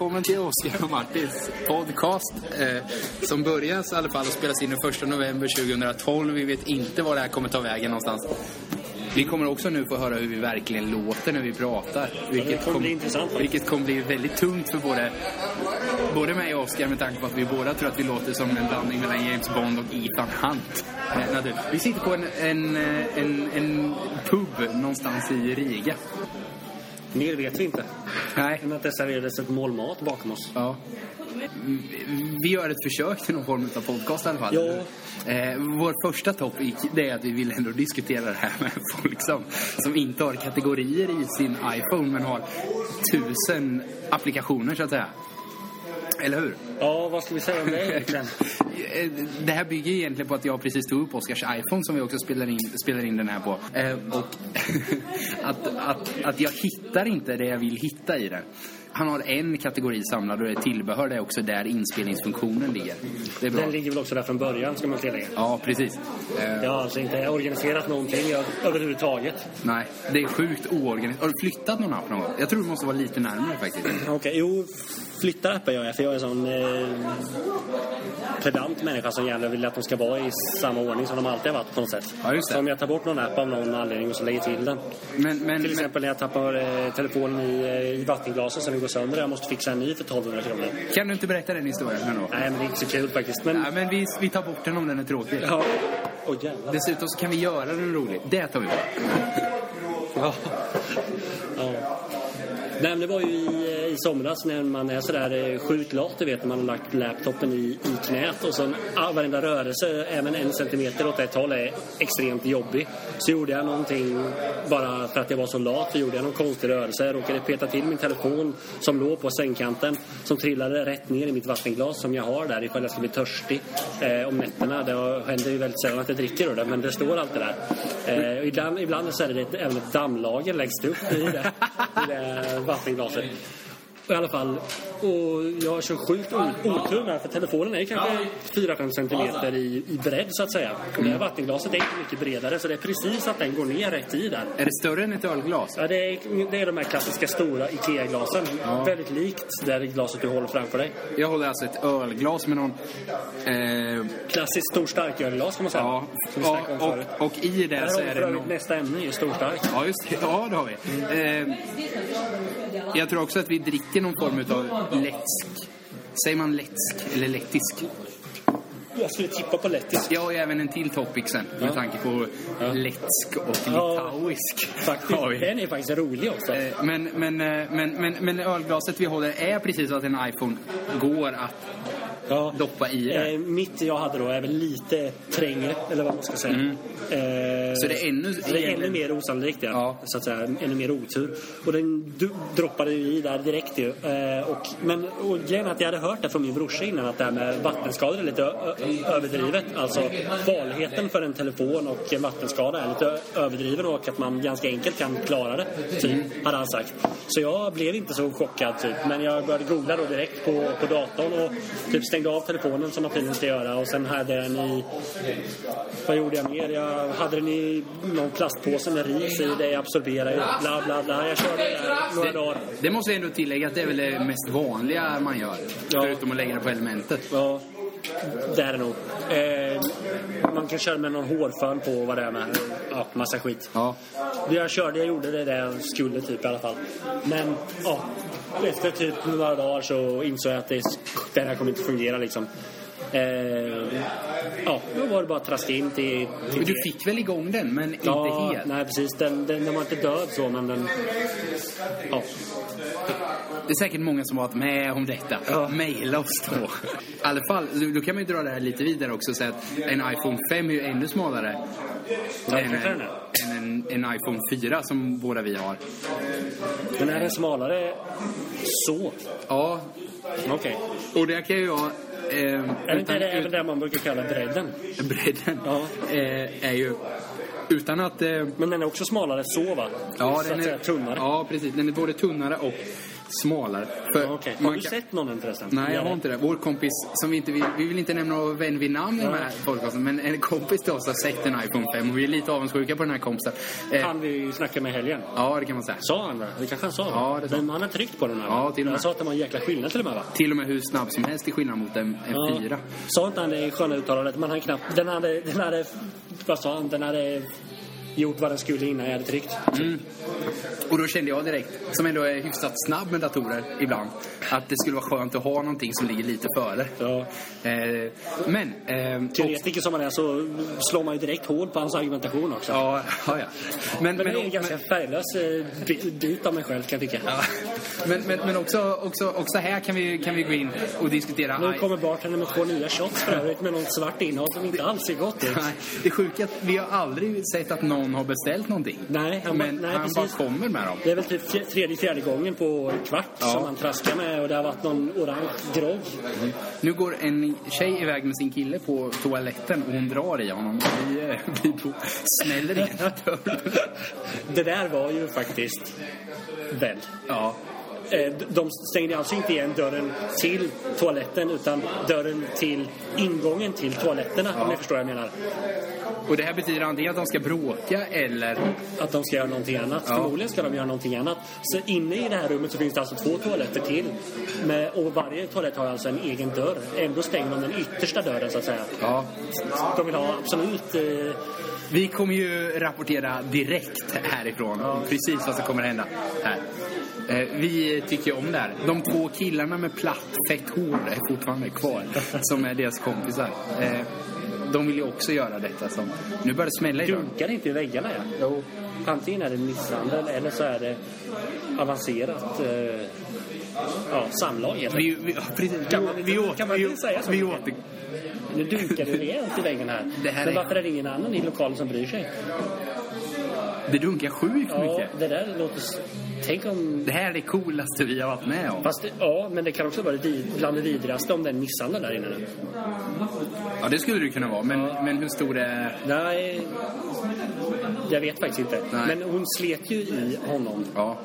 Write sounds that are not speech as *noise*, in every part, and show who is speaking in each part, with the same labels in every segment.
Speaker 1: Välkommen till Oskar och Martins podcast. Eh, som börjar i alla fall att spelas in den 1 november 2012. Vi vet inte var det här kommer ta vägen någonstans. Vi kommer också nu få höra hur vi verkligen låter när vi pratar. Vilket
Speaker 2: kommer bli intressant.
Speaker 1: Vilket kommer bli väldigt tungt för både, både mig och Oskar med tanke på att vi båda tror att vi låter som en blandning mellan James Bond och Ethan Hunt. Eh, vi sitter på en, en, eh, en, en pub någonstans i Riga.
Speaker 2: Mer vet vi inte.
Speaker 1: Nej.
Speaker 2: Än att det serverades ett mål mat bakom oss.
Speaker 1: Ja. Vi gör ett försök till någon form av podcast i alla fall.
Speaker 2: Ja.
Speaker 1: Eh, vår första topic det är att vi vill ändå diskutera det här med folk som, som inte har kategorier i sin iPhone men har tusen applikationer så att säga. Eller hur?
Speaker 2: Ja, vad ska vi säga om det egentligen? *laughs*
Speaker 1: Eh, Det här bygger egentligen på att jag precis tog upp Oskars iPhone som vi också spelar in, spelar in den här på. Eh, och *laughs* att, att, att jag hittar inte det jag vill hitta i den. Han har en kategori samlad och det är tillbehör. Det är också där inspelningsfunktionen ligger. Det är bra.
Speaker 2: Den ligger väl också där från början, ska man tillägga.
Speaker 1: Ja, precis. Eh,
Speaker 2: Jag har alltså inte organiserat någonting överhuvudtaget.
Speaker 1: Nej, det är sjukt oorganiserat. Har du flyttat någon app någon gång? Jag tror du måste vara lite närmare faktiskt.
Speaker 2: Okej, jo, flyttar appar gör jag för jag är sån eh, pedant människa som gärna vill att de ska vara i samma ordning som de alltid har varit på något sätt.
Speaker 1: Ja.
Speaker 2: Så om jag tar bort någon app av någon anledning och så lägger till den.
Speaker 1: Men, men,
Speaker 2: Till exempel när jag tappar eh, telefonen i, eh, i vattenglaset som går sönder och jag måste fixa en ny för 1200 kronor.
Speaker 1: kan du inte berätta den historien nu då?
Speaker 2: Nej, men det är inte så kul faktiskt. Men,
Speaker 1: Nej, men vi, vi tar bort den om den är tråkig.
Speaker 2: ja. Jävlar.
Speaker 1: Dessutom så kan vi göra den rolig. Det tar vi bort.
Speaker 2: Ja. ja. Nej, men det var ju i, eh, i somras när man är sådär eh, sjukt lat, du vet, när man har lagt laptopen i, i knät och sen ah, varenda rörelse, även en centimeter åt ett håll, är extremt jobbig. Så gjorde jag någonting bara för att jag var så lat, så gjorde jag någon konstig rörelse. Jag råkade peta till min telefon som låg på sängkanten, som trillade rätt ner i mitt vattenglas som jag har där ifall jag ska bli törstig eh, om nätterna. Det händer ju väldigt sällan att jag dricker ur det, men det står alltid där. Eh, ibland, ibland så är det ett, även ett dammlager längst upp i det, i det vattenglaset. I alla fall, och jag så sjukt otur här för telefonen är kanske 4-5 centimeter i, i bredd så att säga. Och det här vattenglaset är inte mycket bredare så det är precis att den går ner rätt i där.
Speaker 1: Är det större än ett ölglas?
Speaker 2: Ja, det, är, det är de här klassiska stora IKEA-glasen. Väldigt likt det glaset du håller framför dig.
Speaker 1: Jag håller alltså ett ölglas med någon... Eh,
Speaker 2: Klassiskt stor starkölglas kan man säga.
Speaker 1: ja, ja och, och i det så är det någon...
Speaker 2: nästa ämne, ju stor stark.
Speaker 1: Ja, just det. Ja, det har vi. Eh, jag tror också att vi dricker någon form av lätsk. Säger man lätsk eller lettisk?
Speaker 2: Jag skulle tippa på lettisk.
Speaker 1: Jag har ju även en till topic sen med tanke på lätsk och
Speaker 2: Ja.
Speaker 1: litauisk.
Speaker 2: Faktiskt.
Speaker 1: Har vi.
Speaker 2: Den är faktiskt rolig också.
Speaker 1: Eh, Men, men, eh, men, men, men ölglaset vi håller är precis så att en iPhone går att
Speaker 2: Ja.
Speaker 1: doppa i det.
Speaker 2: Eh, mitt jag hade då är väl lite trängre, eller vad man ska säga.
Speaker 1: Mm.
Speaker 2: Eh,
Speaker 1: Så det är ännu-
Speaker 2: så det är ännu mer osannolikt, ja.
Speaker 1: Ja.
Speaker 2: Så att säga, ännu mer otur. Och den du, droppade ju i där direkt ju. Eh, och, men och är att jag hade hört det från min brorsa innan att det här med vattenskador är lite överdrivet. Alltså farligheten för en telefon och en vattenskada är lite överdriven och att man ganska enkelt kan klara det, typ, hade han sagt. Så jag blev inte så chockad, typ. Men jag började googla då direkt på, på datorn och typ stängde av telefonen som man tydligen ska göra och sen hade jag den i... Vad gjorde jag mer? Jag hade den i någon plastpåse med ris i, det absorberar ju, bla bla bla. Jag körde det där några dagar.
Speaker 1: Det måste jag ändå tillägga att det är väl det mest vanliga man gör.
Speaker 2: Ja.
Speaker 1: Förutom att lägga det på elementet.
Speaker 2: Ja, det är det nog. Eh, man kan köra med någon hårfön på vad det är med. Ja, massa skit.
Speaker 1: Ja.
Speaker 2: Jag körde, jag gjorde det där jag skulle typ i alla fall. Men ja, efter typ några dagar så insåg jag att det, det här kommer inte fungera liksom. Eh, ja, då var det bara att traska in till... till
Speaker 1: Men du fick väl igång den, men
Speaker 2: ja,
Speaker 1: inte helt?
Speaker 2: Nej, precis. Den, den, den var inte död så, men den... Ja.
Speaker 1: Det är säkert många som har varit med om detta.
Speaker 2: Ja.
Speaker 1: Maila oss då. I alla fall, då- kan man ju dra det här lite vidare också och säga att en iPhone 5 är ju ännu smalare
Speaker 2: Ja,
Speaker 1: än, en, en, en iPhone 4 som båda vi har.
Speaker 2: Den här är smalare så.
Speaker 1: Ja,
Speaker 2: Okej.
Speaker 1: och det kan ju jag... Eh,
Speaker 2: Är det inte det även det man brukar kalla bredden?
Speaker 1: bredden
Speaker 2: Ja.
Speaker 1: eh, är ju... Utan att... Eh,
Speaker 2: Men den är också smalare så, va?
Speaker 1: ja, den
Speaker 2: att säga
Speaker 1: är
Speaker 2: tunnare.
Speaker 1: Ja, precis. Den är både tunnare och smalare. För
Speaker 2: Okej. Har
Speaker 1: man
Speaker 2: du
Speaker 1: kan-
Speaker 2: sett någon förresten?
Speaker 1: Nej, jag har inte det. Vår kompis, som vi inte vill, vi vill inte nämna någon vän vid namn i den här podcasten, men en kompis till oss har sett en iPhone 5 och vi är lite avundsjuka på den här kompisen. Eh,
Speaker 2: Han vi snackade med i helgen.
Speaker 1: ja, det kan man säga.
Speaker 2: Sa han det? Det kanske han sa?
Speaker 1: Ja, det sa.
Speaker 2: Men han har tryckt på den här.
Speaker 1: Ja, till och med.
Speaker 2: Han sa att det var en jäkla skillnad till och med va?
Speaker 1: Till och med hur snabb som helst i skillnad mot en, en
Speaker 2: Ja.
Speaker 1: 4.
Speaker 2: Sa inte han det sköna uttalandet? Men han knappt... Den hade... Den hade... Vad sa han? Den hade gjort vad den skulle innan jag hade tryckt.
Speaker 1: Och då kände jag direkt, som ändå är hyfsat snabb med datorer ibland, att det skulle vara skönt att ha någonting som ligger lite före.
Speaker 2: Ja.
Speaker 1: Eh, men... Eh, och,
Speaker 2: Teoretiker som han är så slår man ju direkt hål på hans argumentation också.
Speaker 1: ja, ja, ja. Men,
Speaker 2: Men det är en
Speaker 1: men,
Speaker 2: ganska färglös eh, bi- bit av mig själv kan jag tycka.
Speaker 1: Ja. Men, men, men också, också, också här kan vi, kan vi gå in och diskutera...
Speaker 2: Nu kommer bartendern med två nya shots för övrigt med något svart innehåll som inte alls ser gott ut.
Speaker 1: Det sjuka är att vi har aldrig sett att någon har beställt någonting.
Speaker 2: Nej, han,
Speaker 1: Men
Speaker 2: nej,
Speaker 1: han
Speaker 2: precis.
Speaker 1: bara kommer med dem.
Speaker 2: Det är väl typ tredje, fjärde gången på kvart
Speaker 1: Ja.
Speaker 2: som han traskar med och det har varit någon orange grogg.
Speaker 1: Nu går en tjej iväg med sin kille på toaletten och hon drar i honom. Vi, eh, *laughs* vi smäller igen dörren. *laughs*
Speaker 2: Det där var ju faktiskt väl.
Speaker 1: Ja.
Speaker 2: Eh, De stängde alltså inte igen dörren till toaletten utan dörren till ingången till toaletterna om ni förstår vad jag menar.
Speaker 1: Och det här betyder antingen att de ska bråka eller...
Speaker 2: Att de ska göra någonting annat.
Speaker 1: Ja.
Speaker 2: Förmodligen ska de göra någonting annat. Så inne i det här rummet så finns det alltså två toaletter till. Med, och varje toalett har alltså en egen dörr. Ändå stänger de den yttersta dörren så att säga.
Speaker 1: Ja.
Speaker 2: De vill ha absolut... Eh,
Speaker 1: Vi kommer ju rapportera direkt härifrån. Precis vad som kommer hända här. Eh, Vi tycker om det här. De två killarna med platt, fett hår är fortfarande kvar. Som är deras kompisar. Eh, De vill ju också göra detta. Som... Nu börjar det smälla i dörren.
Speaker 2: dunkar inte i väggarna ja.
Speaker 1: Jo.
Speaker 2: Antingen är det misshandel eller så är det avancerat eh, ja, samlag.
Speaker 1: Vi, vi, precis.
Speaker 2: Kan man inte-
Speaker 1: vi, åter,
Speaker 2: kan man
Speaker 1: vi,
Speaker 2: säga så
Speaker 1: vi åter,
Speaker 2: Nu dunkar det rejält i väggen här.
Speaker 1: Det här
Speaker 2: Men varför är det ingen annan i lokalen som bryr sig?
Speaker 1: Det dunkar sjukt
Speaker 2: Ja,
Speaker 1: mycket.
Speaker 2: det där låter... Tänk om...
Speaker 1: Det här är det coolaste vi har varit med om.
Speaker 2: Fast ja, men det kan också vara bland det vidrigaste om det är en misshandel där inne nu.
Speaker 1: Ja, det skulle det kunna vara. Men, men hur stor är...
Speaker 2: Nej, jag vet faktiskt inte.
Speaker 1: Nej.
Speaker 2: Men hon slet ju i honom.
Speaker 1: Ja.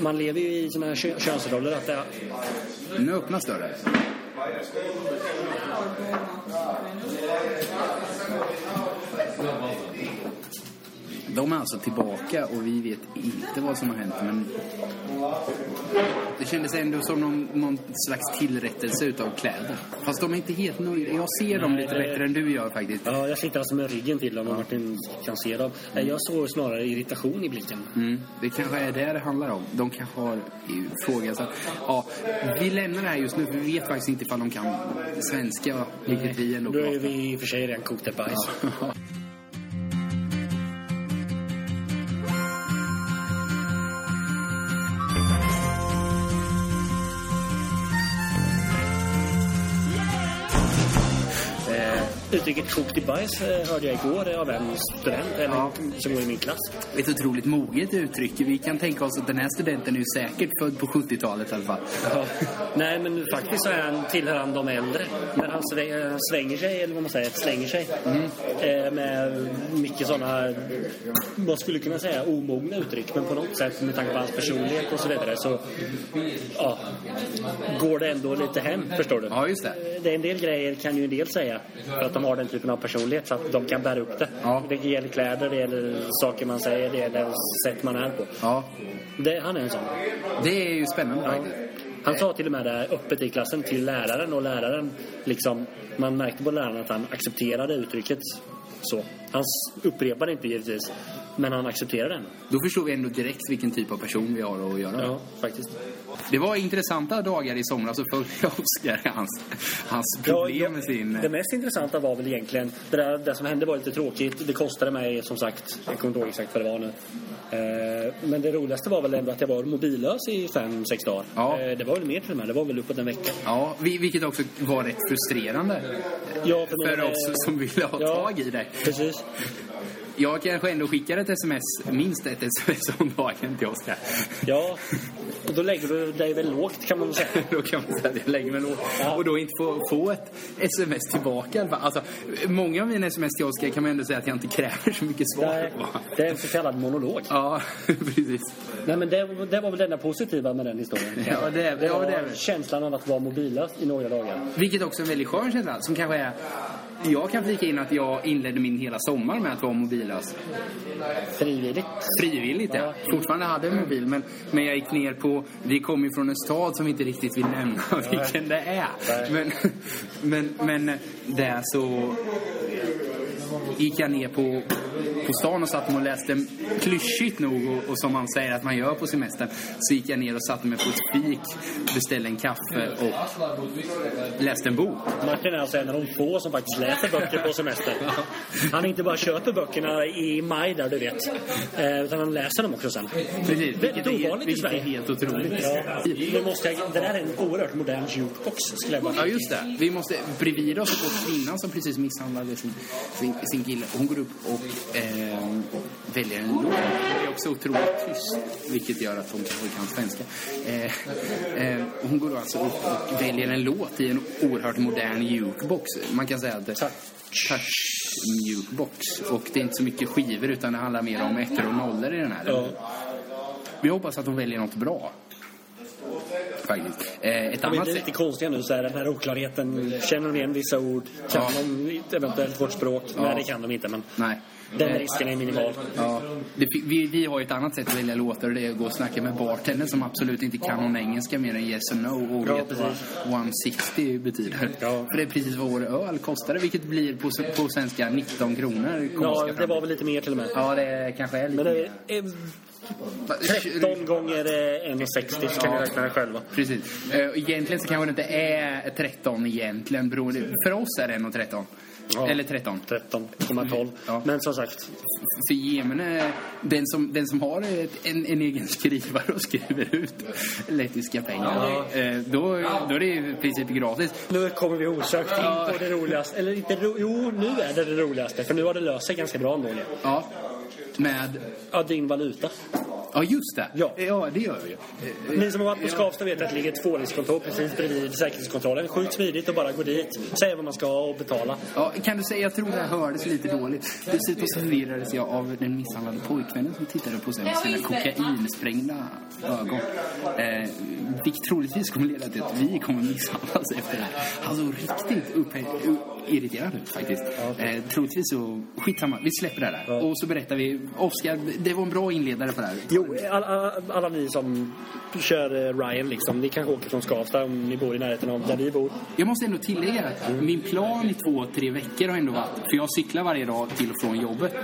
Speaker 2: Man lever ju i såna här kö- könsroller att det,
Speaker 1: Nu öppnas dörren. De är alltså tillbaka och vi vet inte vad som har hänt men det kändes ändå som någon, någon slags tillrättelse utav kläder. Fast de är inte helt nöjda. Jag ser dem
Speaker 2: Nej,
Speaker 1: lite bättre än du gör faktiskt.
Speaker 2: Ja, jag sitter alltså med ryggen till dem och Martin kan se dem. Nej, Jag såg snarare irritation i blicken.
Speaker 1: Mm, det kanske är det det handlar om. De kanske har ifrågasatt. Ja, vi lämnar det här just nu för vi vet faktiskt inte ifall de kan svenska, vilket vi ändå
Speaker 2: Då är vi i och för sig redan kokta bajs.
Speaker 1: Ja. *laughs*
Speaker 2: uttrycket kokt i bajs eh, hörde jag igår av en student eller,
Speaker 1: Ja.
Speaker 2: som går i min klass.
Speaker 1: Ett otroligt moget uttryck. Vi kan tänka oss att den här studenten är ju säkert född på 70-talet i alla fall.
Speaker 2: Ja. Nej, men faktiskt så är han, tillhör han de äldre. När han svänger, han svänger sig, eller vad man säger, slänger sig. Eh, med mycket sådana, vad skulle kunna säga, omogna uttryck. Men på något sätt, med tanke på hans personlighet och så vidare, så ja, går det ändå lite hem, förstår du.
Speaker 1: Ja, just det.
Speaker 2: Eh, Det är en del grejer kan ju en del säga för att de har den typen av personlighet så att de kan bära upp det.
Speaker 1: Ja.
Speaker 2: Det gäller kläder, det gäller saker man säger, det gäller sätt man är på.
Speaker 1: Ja,
Speaker 2: Det, han är en sån.
Speaker 1: det är ju spännande
Speaker 2: Ja.
Speaker 1: faktiskt.
Speaker 2: Han sa till och med det öppet i klassen till läraren och läraren liksom, man märkte på läraren att han accepterade uttrycket så. Han upprepade inte givetvis, men han accepterade den.
Speaker 1: Då förstår vi ändå direkt vilken typ av person vi har att göra med.
Speaker 2: Ja, faktiskt.
Speaker 1: Det var intressanta dagar i somras och följde *laughs* Oskar hans, hans problem med sin...
Speaker 2: Det mest intressanta var väl egentligen, det, där, det som hände var lite tråkigt. Det kostade mig som sagt, jag kommer inte ihåg exakt vad det var nu. Eh, men det roligaste var väl ändå att jag var mobillös i fem, sex dagar.
Speaker 1: Ja.
Speaker 2: Eh, det var väl mer till och med, det var väl uppåt en vecka.
Speaker 1: Ja, vi- vilket också var rätt frustrerande
Speaker 2: Ja,
Speaker 1: för
Speaker 2: men,
Speaker 1: oss som ville ha
Speaker 2: ja.
Speaker 1: tag i det.
Speaker 2: Precis.
Speaker 1: Jag kanske ändå skickar ett sms, minst ett sms om dagen till Oskar.
Speaker 2: Ja, och då lägger du dig väl lågt kan man väl säga. *laughs*
Speaker 1: då kan man säga att jag lägger mig lågt.
Speaker 2: Ja.
Speaker 1: Och då inte få, få ett sms tillbaka. Alltså, många av mina sms till Oskar kan man ändå säga att jag inte kräver så mycket svar
Speaker 2: Nej,
Speaker 1: på.
Speaker 2: det är en så kallad monolog.
Speaker 1: Ja, *laughs* precis.
Speaker 2: Nej, men det, det var väl det enda positiva med den historien.
Speaker 1: Ja, det är-
Speaker 2: det
Speaker 1: ja,
Speaker 2: var
Speaker 1: det är väl.
Speaker 2: känslan av att vara mobillös i några dagar.
Speaker 1: Vilket också är en väldigt skön känsla. Som kanske är... Jag kan flika in att jag inledde min hela sommar med att vara mobillös.
Speaker 2: Frivilligt.
Speaker 1: Frivilligt, ja. Fortfarande hade jag mobil, men, men jag gick ner på... Vi kommer ju från en stad som vi inte riktigt vill nämna *laughs* vilken det är. Men, men, men där så gick jag ner på, på stan och satt mig och läste, klyschigt nog, och, och som man säger att man gör på semestern, så gick jag ner och satte mig på ett fik, beställde en kaffe och läste en bok.
Speaker 2: Martin är alltså en av de få som faktiskt läser böcker på semester. Han inte bara köper böckerna i maj där du vet. Eh, utan han läser dem också sen.
Speaker 1: Precis, helt-
Speaker 2: ovanligt i Sverige.
Speaker 1: helt otroligt.
Speaker 2: Ja, nu måste det där är en oerhört modern jukebox skulle jag bara
Speaker 1: Ja, just det. Vi måste, bredvid oss går kvinnan som precis misshandlade sin, sin, sin kille. Hon går upp och eh, väljer en låt. Det är också otroligt tyst, vilket gör att hon kanske kan svenska. Eh, eh, hon går då alltså upp och väljer en låt i en oerhört modern jukebox. Man kan säga att det touch jukebox. Och det är inte så mycket skivor utan det handlar mer om ettor och nollor i den här.
Speaker 2: Ja.
Speaker 1: Vi hoppas att hon väljer något bra. Faktiskt. Eh, ett annat
Speaker 2: det är
Speaker 1: sätt...
Speaker 2: lite konstiga nu, så här, den här oklarheten. Känner de igen vissa ord? Kan
Speaker 1: Ja.
Speaker 2: de eventuellt vårt språk? Nej,
Speaker 1: Ja.
Speaker 2: det kan de inte, men
Speaker 1: Nej.
Speaker 2: Den risken är minimal.
Speaker 1: Ja, det, vi, vi har ju ett annat sätt att välja låtar och det är att gå och snacka med bartendern som absolut inte kan någon engelska mer än yes or no och
Speaker 2: Ja,
Speaker 1: vet vad
Speaker 2: precis.
Speaker 1: 160 betyder.
Speaker 2: Ja.
Speaker 1: För det är precis vad vår öl kostade, vilket blir på, på svenska 19 kronor.
Speaker 2: Ja, det var väl lite mer till och med.
Speaker 1: Ja, det kanske är lite
Speaker 2: Men det
Speaker 1: mer.
Speaker 2: är eh, 13 gånger eh, 1,60 så kan ni räkna det själva.
Speaker 1: Precis. Eh, Egentligen så kanske det inte är 13 egentligen. Beroende, för oss är det 1,13.
Speaker 2: Ja.
Speaker 1: Eller 13.
Speaker 2: 13,12.
Speaker 1: Ja.
Speaker 2: Men som sagt,
Speaker 1: För gemene, den som, den som har ett, en, en egen *laughs* skrivare och skriver ut lettiska pengar, eh, då, då är det i princip gratis.
Speaker 2: nu kommer vi osökt in på det roligaste. Eller inte ro, jo, nu är det det roligaste. För nu har det löst sig ganska bra ändå. nu.
Speaker 1: Ja. Med...
Speaker 2: Ja, din valuta.
Speaker 1: Ja, just det.
Speaker 2: Ja.
Speaker 1: ja det gör vi ju. Eh,
Speaker 2: Ni som har varit på Skavsta vet att det ligger ett tvåningskontor precis bredvid säkerhetskontrollen. Sjukt smidigt att bara gå dit, säga vad man ska ha och betala.
Speaker 1: Ja, kan du säga, jag tror det här hördes lite dåligt. Dessutom så förvirrades jag av den misshandlade pojkvännen som tittade på sig med sina kokainsprängda ögon. Eh, vilket troligtvis kommer leda till att vi kommer misshandlas efter det här. Han såg riktigt upphetsad, irriterad ut faktiskt. Eh, troligtvis så, skitsamma, vi släpper det där. Och så berättar vi, Oskar, det var en bra inledare på det här.
Speaker 2: Jo, alla, alla, ni som kör eh, Ryan liksom, ni kanske åker från Skavsta om ni bor i närheten av där vi bor.
Speaker 1: Jag måste ändå tillägga att min plan i två, tre veckor har ändå varit, för jag cyklar varje dag till och från jobbet.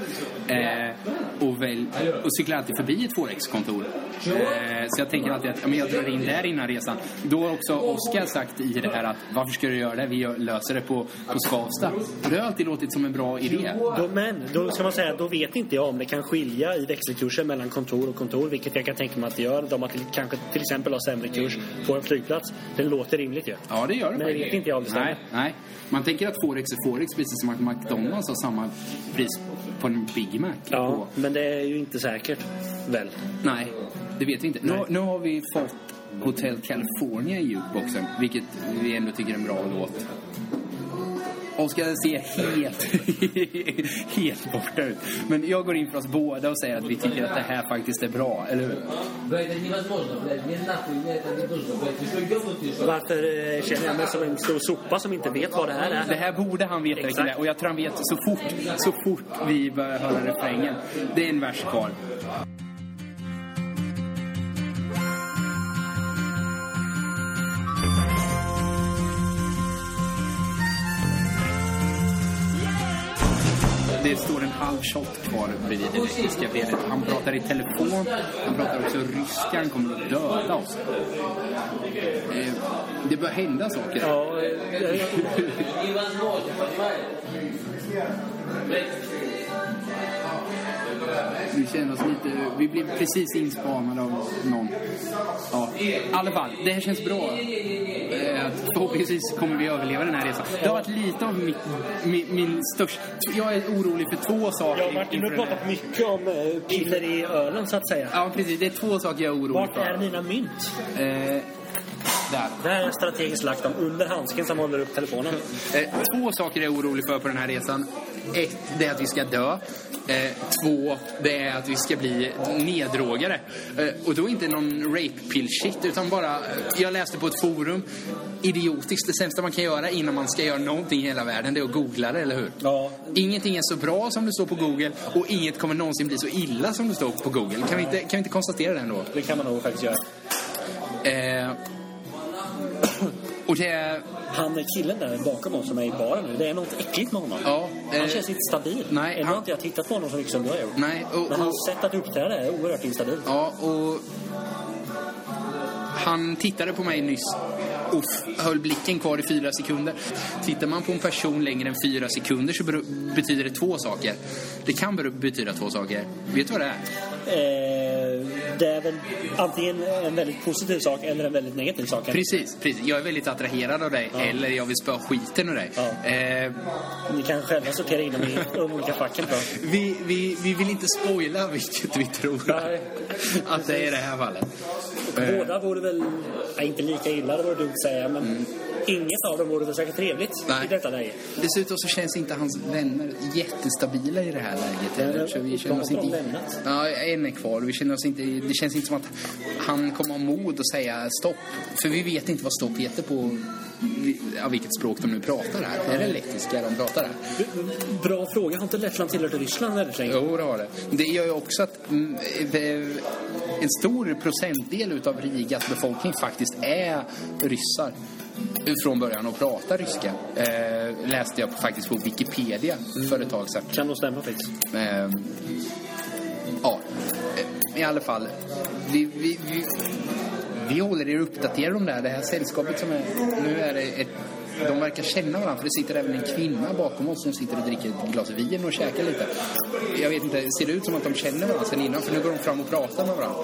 Speaker 1: Eh, och, väl, och cyklar alltid förbi ett Forex-kontor. Eh, så jag tänker alltid att ja, men jag drar in där innan resan. Då har också Oskar sagt i det här att varför ska du göra det? Vi löser det på, på Skavsta. Och det har alltid låtit som en bra idé.
Speaker 2: Då, men då ska man säga, då vet inte jag om det kan skilja i växelkurser mellan kontor och kontor, vilket jag kan tänka mig att det gör. De har till, kanske till exempel har sämre kurs på en flygplats. Det låter rimligt ju.
Speaker 1: Ja, det gör det
Speaker 2: Men det vet inte jag om det stämmer.
Speaker 1: nej, nej. Man tänker att Forex är Forex precis som att McDonalds har samma pris på en Big Mac.
Speaker 2: Ja,
Speaker 1: På,
Speaker 2: men det är ju inte säkert, väl?
Speaker 1: Nej, det vet vi inte. Nu, nu har vi fått Hotel California i jukeboxen, vilket vi ändå tycker är en bra låt. Hon ska se helt, *laughs* helt borta ut. Men jag går in för oss båda och säger att vi tycker att det här faktiskt är bra, eller hur?
Speaker 2: Varför eh, känner jag mig som en stor sopa som inte vet vad det här är?
Speaker 1: Det här borde han veta, Exakt. Och jag tror han vet så fort, så fort vi börjar höra refrängen. Det är en vers kvar. Det står en halv shot kvar bredvid det lettiska brevet. Han pratar i telefon, han pratar också ryska, han kommer att döda oss. Eh, Det bör hända saker.
Speaker 2: Ja, *laughs*
Speaker 1: Vi känner oss lite... Vi blev precis inspanade av någon. Ja, i alla fall. Det här känns bra. Eh, *laughs* Förhoppningsvis kommer vi överleva den här resan. Det har varit lite av mitt, min, min största... Jag är orolig för två saker.
Speaker 2: Ja, Martin, du har pratat mycket om eh, piller i ölen, så att säga.
Speaker 1: Ja, precis. Det är två saker jag är orolig
Speaker 2: Vart
Speaker 1: för.
Speaker 2: är mina mynt?
Speaker 1: Eh, där.
Speaker 2: Det här är strategiskt lagt dem under handsken som håller upp telefonen.
Speaker 1: Eh, två saker är jag orolig för på den här resan. Ett, det är att vi ska dö. Eh, två, det är att vi ska bli neddrogade. Eh, och då inte någon rape pill shit, utan bara... eh, Jag läste på ett forum. Idiotiskt, det sämsta man kan göra innan man ska göra någonting i hela världen, det är att googla det, eller hur?
Speaker 2: Ja,
Speaker 1: Ingenting är så bra som det står på Google och inget kommer någonsin bli så illa som det står på Google. Kan vi inte, kan vi inte konstatera det ändå?
Speaker 2: det kan man nog faktiskt göra.
Speaker 1: Eh, och det...
Speaker 2: Han killen där bakom oss som är i baren nu, det är något äckligt med honom.
Speaker 1: Ja,
Speaker 2: Han
Speaker 1: eh,
Speaker 2: känns inte stabil.
Speaker 1: nej,
Speaker 2: Ändå
Speaker 1: han-
Speaker 2: har inte jag tittat på honom så mycket som du har gjort.
Speaker 1: Nej, och,
Speaker 2: Men
Speaker 1: och,
Speaker 2: hans sätt att uppträda är oerhört instabilt.
Speaker 1: Ja, och han tittade på mig nyss och höll blicken kvar i fyra sekunder. Tittar man på en person längre än fyra sekunder så betyder det två saker. Det kan betyda två saker. Vet du vad det är?
Speaker 2: Eh, det är väl antingen en väldigt positiv sak eller en väldigt negativ sak.
Speaker 1: Precis, precis. Jag är väldigt attraherad av dig. Eller jag vill spöa skiten ur dig.
Speaker 2: Ja.
Speaker 1: Eh,
Speaker 2: Ni kan själva sortera in dem i de olika facken. Då. *laughs*
Speaker 1: vi, vi, vi vill inte spoila vilket vi tror *laughs*
Speaker 2: Nej.
Speaker 1: att det är i det här fallet.
Speaker 2: Båda vore väl, inte lika illa, det vore dumt säga, men inget av dem vore säkert trevligt
Speaker 1: Nej.
Speaker 2: i detta läge.
Speaker 1: Dessutom så känns inte hans vänner jättestabila i det här läget
Speaker 2: Ja,
Speaker 1: heller.
Speaker 2: men
Speaker 1: Så vi känner oss inte...
Speaker 2: lämnat.
Speaker 1: Ja, en är kvar. Vi känner oss inte... Det känns inte som att han kommer ha mod att säga stopp. För vi vet inte vad stopp heter på ja, vilket språk de nu pratar här. Är det lettiska de pratar här?
Speaker 2: Bra fråga. Har inte Lettland tillhört Ryssland väldigt länge?
Speaker 1: Jo, det har det. Det gör ju också att mm, det- en stor procentdel utav Rigas befolkning faktiskt är ryssar från början och pratar ryska. Eh, läste jag faktiskt på Wikipedia för ett tag sedan.
Speaker 2: Kan nog stämma faktiskt.
Speaker 1: Eh, ja, i alla fall. Vi, vi, vi, vi håller er uppdaterade om det här. Det här sällskapet som är... Nu är det ett... De verkar känna varandra för det sitter även en kvinna bakom oss som sitter och dricker ett glas vin och käkar lite. Jag vet inte, ser det ut som att de känner varandra sen innan? För nu går de fram och pratar med varandra.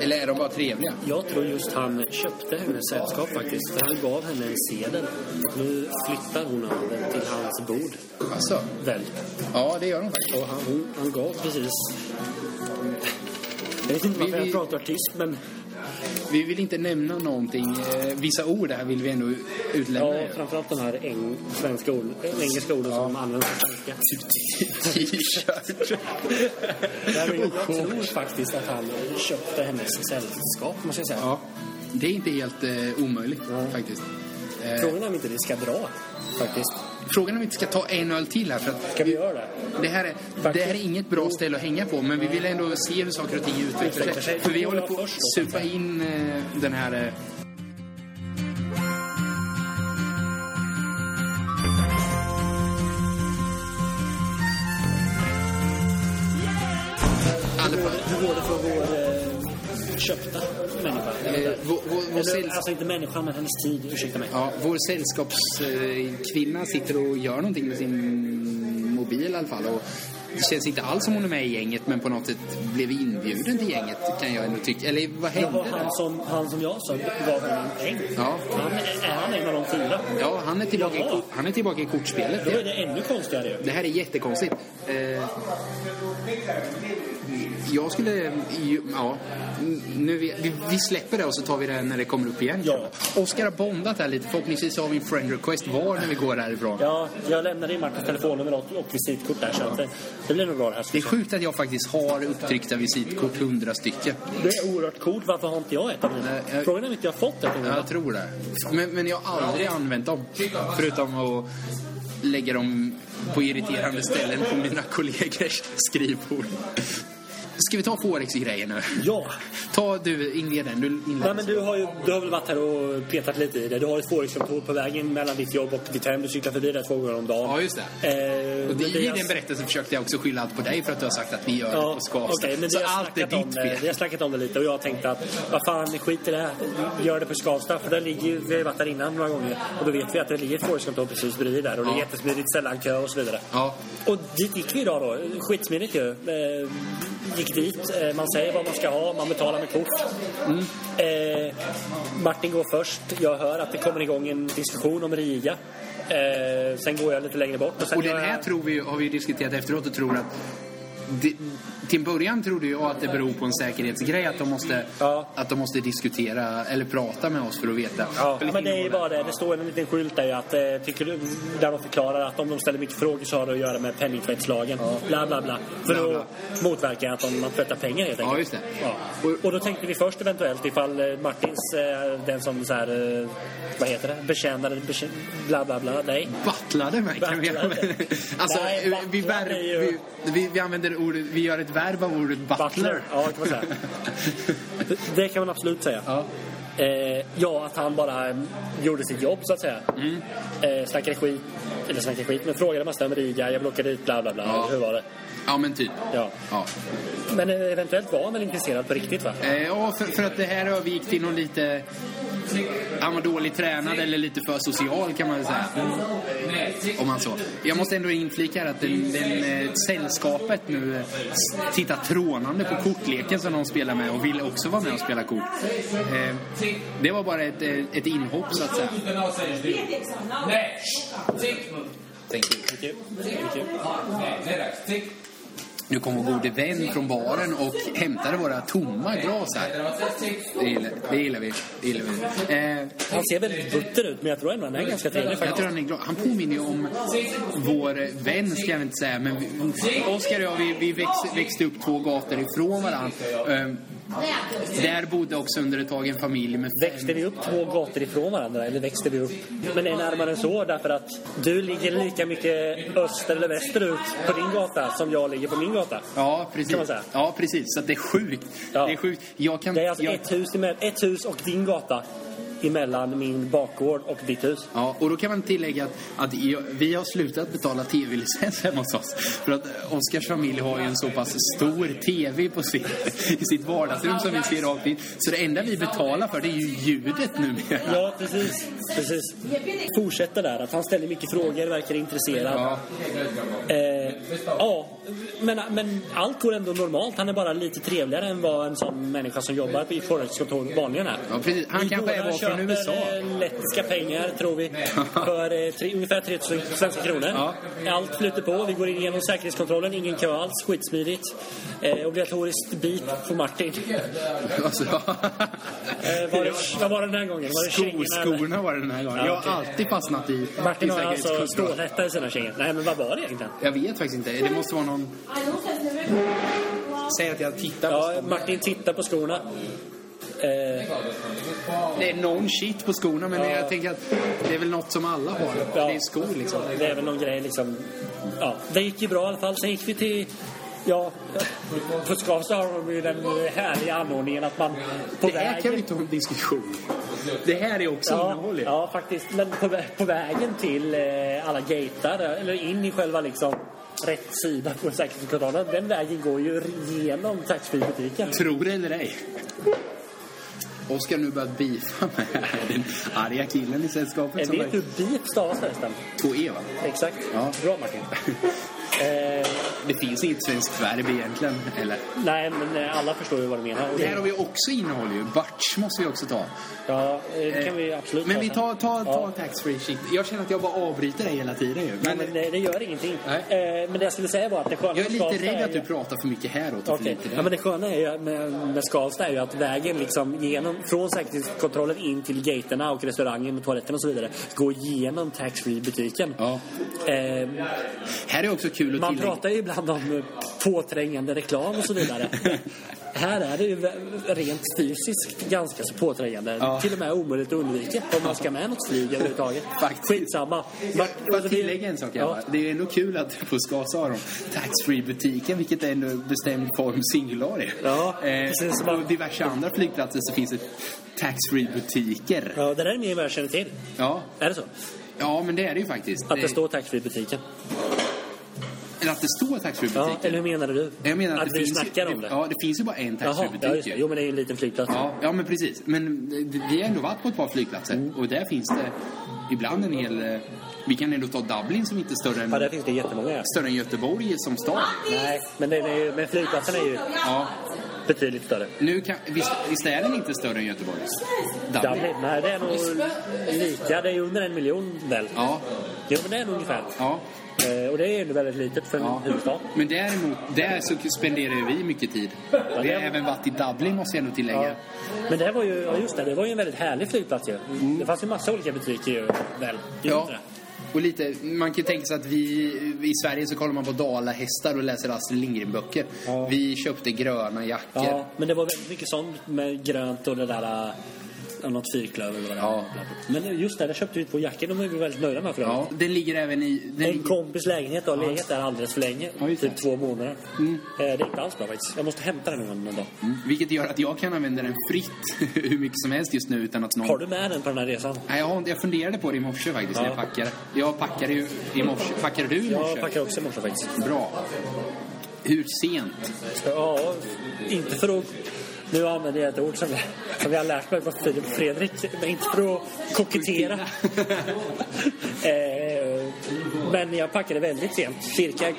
Speaker 1: Eller är de bara trevliga?
Speaker 2: Jag tror just han köpte hennes sällskap faktiskt. För han gav henne en sedel. Nu flyttar hon över till hans bord.
Speaker 1: Alltså,
Speaker 2: Väl?
Speaker 1: ja det gör de faktiskt.
Speaker 2: Och han, hon, han gav precis... Jag vet inte varför
Speaker 1: Vi- vi-
Speaker 2: jag pratar tyst, men...
Speaker 1: Vi vill inte nämna någonting. Eh, vissa ord här vill vi ändå utlämna.
Speaker 2: Ja, framförallt de här eng, svenska ord, engelska orden som används på svenska.
Speaker 1: T-shirt. *laughs*
Speaker 2: Nej, men jag tror faktiskt att han köpte hennes sällskap, måste jag säga.
Speaker 1: Ja, det är inte helt eh, omöjligt faktiskt. Eh,
Speaker 2: Frågan är om inte det ska dra, faktiskt.
Speaker 1: Frågan är om vi inte ska ta en öl till här för att
Speaker 2: Ska vi göra det?
Speaker 1: det här, är, det här är inget bra ställe att hänga på men vi vill ändå se hur saker och ting utvecklar sig. För vi håller på att supa in eh, den här...
Speaker 2: köpta människa?
Speaker 1: eh, vår, vår, vår,
Speaker 2: Eller, alltså inte människan, men hennes tid. Ursäkta mig.
Speaker 1: ja, vår sällskapskvinna sitter och gör någonting med sin mobil i alla fall. Och det känns inte alls som hon är med i gänget men på något sätt blev inbjuden till gänget kan jag ändå tycka. Eller vad hände
Speaker 2: Jaha,
Speaker 1: där?
Speaker 2: han som, han som jag sa henne en peng.
Speaker 1: Ja.
Speaker 2: Han, är han en av de fyra?
Speaker 1: Ja, han är tillbaka, i,
Speaker 2: Jaha.
Speaker 1: han är tillbaka i kortspelet.
Speaker 2: Då är det ännu konstigare.
Speaker 1: Det här är jättekonstigt. Eh, jag skulle... Ja, nu, vi, vi- släpper det och så tar vi det när det kommer upp igen.
Speaker 2: Ja.
Speaker 1: Oskar har bondat här lite. Förhoppningsvis har vi en friend request var när vi går härifrån.
Speaker 2: Ja, jag lämnade in Martins telefonnummer och, och visitkort där så att det, det blir nog bra det här.
Speaker 1: Det är sjukt att jag faktiskt har upptryckta visitkort, hundra stycken.
Speaker 2: Det är oerhört coolt. Varför har inte jag ett av mina? Frågan är om inte jag har fått ett av mina.
Speaker 1: Jag tror det. Men, men jag har aldrig använt dem. Förutom att lägga dem på irriterande ställen på mina kollegors skrivbord. Ska vi ta Forex-grejen nu?
Speaker 2: Ja.
Speaker 1: Ta du, inled den. Du.
Speaker 2: Nej, men du har ju du har väl varit här och petat lite i det. Du har ett Forex-kontor på vägen mellan ditt jobb och ditt hem. Du cyklar förbi där två gånger om dagen.
Speaker 1: Ja, just det.
Speaker 2: Eh,
Speaker 1: Och det, I
Speaker 2: är
Speaker 1: din berättelse försökte jag också skylla allt på dig för att du har sagt att vi gör det
Speaker 2: Ja,
Speaker 1: på Skavsta.
Speaker 2: okej, men
Speaker 1: så allt är ditt
Speaker 2: det. Vi
Speaker 1: fel.
Speaker 2: har snackat om det lite och jag tänkte att vad fan, skit i det. Gör det på Skavsta. För där ligger vi har ju varit där innan några gånger. Och då vet vi att det ligger ett Forex-kontor precis bredvid där. Och det är
Speaker 1: Ja.
Speaker 2: jättesmidigt, sällan kö och så vidare.
Speaker 1: Ja.
Speaker 2: Och dit gick vi idag då. Skitsmidigt ju. Eh, gick dit. Eh, man säger vad man ska ha. Man betalar med kort.
Speaker 1: Mm.
Speaker 2: Eh, Martin går först. Jag hör att det kommer igång en diskussion om Riga. Eh, sen går jag lite längre bort. Och,
Speaker 1: Och den här
Speaker 2: jag...
Speaker 1: tror vi, har vi diskuterat efteråt och tror att det, till början trodde jag att det beror på en säkerhetsgrej att de måste,
Speaker 2: Ja.
Speaker 1: att de måste diskutera eller prata med oss för att veta.
Speaker 2: Ja,
Speaker 1: För
Speaker 2: men det är ju bara det. Det står en liten skylt där, att, eh, tycker du, där de förklarar att om de ställer mycket frågor så har det att göra med penningtvättslagen. Bla, bla, bla. För
Speaker 1: Bla, bla.
Speaker 2: att motverka att de, man tvättar pengar helt enkelt.
Speaker 1: Ja, just det.
Speaker 2: Ja.
Speaker 1: Och-
Speaker 2: Och då tänkte vi först eventuellt ifall eh, Martins, eh, den som så här, vad heter det, betjänade, betjän, bla, bla, bla, nej.
Speaker 1: Battlade mig kan vi
Speaker 2: Battlade.
Speaker 1: använda. *laughs* Alltså,
Speaker 2: Nej,
Speaker 1: vi, vi, vi, vi använder ordet, vi gör ett verb av ordet butler.
Speaker 2: Ja, det kan man säga. Det- *laughs* Det kan man absolut säga.
Speaker 1: Ja.
Speaker 2: Eh, ja, att han bara gjorde sitt jobb så att säga.
Speaker 1: Mm.
Speaker 2: Eh, snackade skit, eller snackade skit, men frågade massa om Riga, jag vill åka dit, bla bla bla.
Speaker 1: Ja.
Speaker 2: Hur var det?
Speaker 1: ja, men typ.
Speaker 2: Ja.
Speaker 1: Ja.
Speaker 2: Men eh, eventuellt var han väl intresserad på riktigt va?
Speaker 1: Eh, ja, för, för att det här övergick till någon lite... Han var dåligt tränad eller lite för social kan man väl säga. Om man så. Jag måste ändå inflika här att den, den, eh, sällskapet nu eh, tittar trånande på kortleken som de spelar med och vill också vara med och spela kort. Eh, det var bara ett, ett inhopp så att säga.
Speaker 3: Nej! Tick!
Speaker 1: Thank you.
Speaker 2: Mycket, mycket.
Speaker 1: Nu kom vår gode vän från baren och hämtade våra tomma glas här. Det gillar, det gillar vi. Det gillar vi. Eh,
Speaker 2: Han ser väldigt butter ut, men jag tror ändå han är ganska trevlig
Speaker 1: Jag tror han är glad. Han påminner ju om vår vän, ska jag inte säga. Men vi- Oskar och jag, vi, vi växte, växte upp två gator ifrån varandra. Ehm, där bodde också under ett tag en familj med fem...
Speaker 2: Växte vi upp två gator ifrån varandra, eller växte vi upp? Men är närmare än så, därför att du ligger lika mycket öster eller västerut på din gata som jag ligger på min gata.
Speaker 1: Ja, precis. Ja, precis. Så det är sjukt.
Speaker 2: Ja.
Speaker 1: Det är sjukt. Jag kan...
Speaker 2: Det är alltså
Speaker 1: jag,
Speaker 2: ett, hus ett hus och din gata emellan min bakgård och ditt hus.
Speaker 1: Ja, och då kan man tillägga att, att jag, vi har slutat betala tv-licens hemma hos oss. För att Oskars familj har ju en så pass stor tv på sitt, *laughs* i sitt vardagsrum som vi ser rakt in. Så det enda vi betalar för det är ju ljudet numera.
Speaker 2: Ja, precis. precis. Fortsätter där, att han ställer mycket frågor, verkar intresserad.
Speaker 1: Ja.
Speaker 2: Eh, ja, men, men allt går ändå normalt. Han är bara lite trevligare än vad en sån människa som jobbar på ett Forex-kontor vanligen är.
Speaker 1: Ja, precis. Han kanske är var från
Speaker 2: köper,
Speaker 1: USA.
Speaker 2: lettiska pengar, tror vi, för eh, tre, ungefär 3000 svenska kronor.
Speaker 1: Ja.
Speaker 2: Allt flyter på. Vi går igenom säkerhetskontrollen, ingen kö alls, skitsmidigt. Eh, obligatoriskt bip på Martin.
Speaker 1: Alltså,
Speaker 2: Eh, var det, vad var det den här gången? Var det
Speaker 1: Sko, skorna var det den här gången.
Speaker 2: Ja,
Speaker 1: Jag har alltid fastnat i,
Speaker 2: Martin
Speaker 1: i
Speaker 2: har alltså stålhätta i sina kängor. Nej, men vad var det egentligen?
Speaker 1: Jag vet faktiskt inte. Det måste vara någon... Säg att jag tittar på
Speaker 2: Ja,
Speaker 1: skorna.
Speaker 2: Martin tittar på skorna. Eh,
Speaker 1: Det är någon shit på skorna men jag tänker att det är väl något som alla har. Det är skor liksom.
Speaker 2: det är väl någon grej liksom. Ja, det gick ju bra i alla fall. Sen gick vi till Ja, på Skavsta har de ju den härliga anordningen att man på
Speaker 1: Det här kan vi
Speaker 2: vägen...
Speaker 1: ta en diskussion. Det här är också
Speaker 2: Ja,
Speaker 1: innehåll
Speaker 2: ja, faktiskt. Men på, vä- på vägen till eh, alla gatar, eller in i själva liksom rätt sida på säkerhetskontrollen. Den vägen går ju genom taxfree-butiken.
Speaker 1: Tror det eller ej. Oskar nu börjat beefa med den arga killen i sällskapet. Som
Speaker 2: vet
Speaker 1: var...
Speaker 2: hur beep stavas förresten.
Speaker 1: Två E va?
Speaker 2: Exakt.
Speaker 1: Ja.
Speaker 2: Bra Martin. Eh,
Speaker 1: Det finns inget svenskt verb egentligen. Eller?
Speaker 2: nej, men eh, alla förstår ju vad du menar.
Speaker 1: Det här har vi också innehåll ju. Batch måste vi också ta.
Speaker 2: Ja, eh, det kan vi absolut
Speaker 1: Men vi tar, tar, tar
Speaker 2: Ja.
Speaker 1: taxfree shit. Jag känner att jag bara avbryter dig hela tiden ju. Men
Speaker 2: men det, det gör ingenting.
Speaker 1: Nej.
Speaker 2: Eh, men det jag skulle säga var att det sköna
Speaker 1: jag är lite rädd att du pratar för mycket häråt och för lite
Speaker 2: Ja, men det sköna är ju med, med Skavsta är ju att vägen liksom genom, från säkerhetskontrollen in till gaterna och restaurangen och toaletten och så vidare går genom taxfree-butiken.
Speaker 1: Ja. Här är också kul kul att
Speaker 2: Man
Speaker 1: tillägga.
Speaker 2: pratar ju ibland om eh, påträngande reklam och så vidare. *laughs* Här är det ju rent fysiskt ganska så påträngande.
Speaker 1: Ja.
Speaker 2: Till och med omöjligt att undvika om man ska med något flyg överhuvudtaget.
Speaker 1: Faktiskt.
Speaker 2: Skitsamma.
Speaker 1: Jag
Speaker 2: Vart-
Speaker 1: bara
Speaker 2: alltså, det-
Speaker 1: tillägga en sak.
Speaker 2: Ja.
Speaker 1: Det är ändå kul att på Skasa har de taxfree-butiken, vilket är en bestämd form singularie.
Speaker 2: Ja,
Speaker 1: eh,
Speaker 2: precis.
Speaker 1: på diverse andra flygplatser så finns det taxfree-butiker.
Speaker 2: Ja, det där är mer än vad jag känner till.
Speaker 1: Ja.
Speaker 2: Är det så?
Speaker 1: ja, men det är det ju faktiskt.
Speaker 2: Att det står taxfree i butiken?
Speaker 1: Eller att det står taxfree-butiker.
Speaker 2: Ja, eller hur menade du?
Speaker 1: Jag menar att,
Speaker 2: att
Speaker 1: det
Speaker 2: vi
Speaker 1: finns
Speaker 2: snackar
Speaker 1: ju,
Speaker 2: om det?
Speaker 1: Ja, det finns ju bara en
Speaker 2: ja,
Speaker 1: taxfree-butik.
Speaker 2: det. Jo, men det är ju en liten flygplats.
Speaker 1: Ja, ja, men precis. Men vi har ändå varit på ett par flygplatser
Speaker 2: Mm.
Speaker 1: och där finns det ibland en hel... Vi kan ändå ta Dublin som inte är större än,
Speaker 2: Ja, där finns det jättemånga.
Speaker 1: större än Göteborg som stad.
Speaker 2: Nej, men, den är, ju- men flygplatsen är ju
Speaker 1: Ja.
Speaker 2: betydligt större.
Speaker 1: Nu kan, visst, visst är den inte större än Göteborg?
Speaker 2: Dublin, nej det är nog lika. Det är under en miljon väl?
Speaker 1: Ja,
Speaker 2: Jo, men det är nog ungefär.
Speaker 1: ja,
Speaker 2: och det är ju väldigt litet för en
Speaker 1: ja.
Speaker 2: huvudstad.
Speaker 1: Men däremot, där så spenderar vi mycket tid. Vi har även varit i Dublin måste jag ändå tillägga.
Speaker 2: Ja. Men det var ju, ja just det, det var ju en väldigt härlig flygplats ju. Det fanns ju massa olika butiker ju, väl?
Speaker 1: Ja. Och lite, man kan ju tänka sig att vi i Sverige så kollar man på dalahästar och läser Astrid Lindgren-böcker.
Speaker 2: Ja.
Speaker 1: Vi köpte gröna jackor.
Speaker 2: Ja, men det var väldigt mycket sånt med grönt och det där... något fyrklöver vad det
Speaker 1: Ja.
Speaker 2: var. Men just det, där köpte vi två jackor. De är vi väldigt nöjda med för
Speaker 1: Ja, den ligger även i... Den
Speaker 2: En
Speaker 1: ligger,
Speaker 2: kompis lägenhet har legat där alldeles för länge.
Speaker 1: Ja,
Speaker 2: typ två månader.
Speaker 1: Mm.
Speaker 2: Eh, Det är inte alls bra faktiskt. Jag måste hämta den någon dag.
Speaker 1: mm, vilket gör att jag kan använda den fritt *laughs* hur mycket som helst just nu utan att någon...
Speaker 2: Har du med den på den här resan?
Speaker 1: Nej, jag, har, jag funderade på det i morse faktiskt när
Speaker 2: Ja.
Speaker 1: jag packade. Jag packade ju i morse. Packade du i morse?
Speaker 2: Jag packar också i morse faktiskt.
Speaker 1: Bra. Hur sent?
Speaker 2: Ja, inte för att... Nu använder jag ett ord som, som jag har lärt mig av Filip Fredrik. Men inte för att kokettera. *laughs* eh, men jag packade väldigt sent. Cirka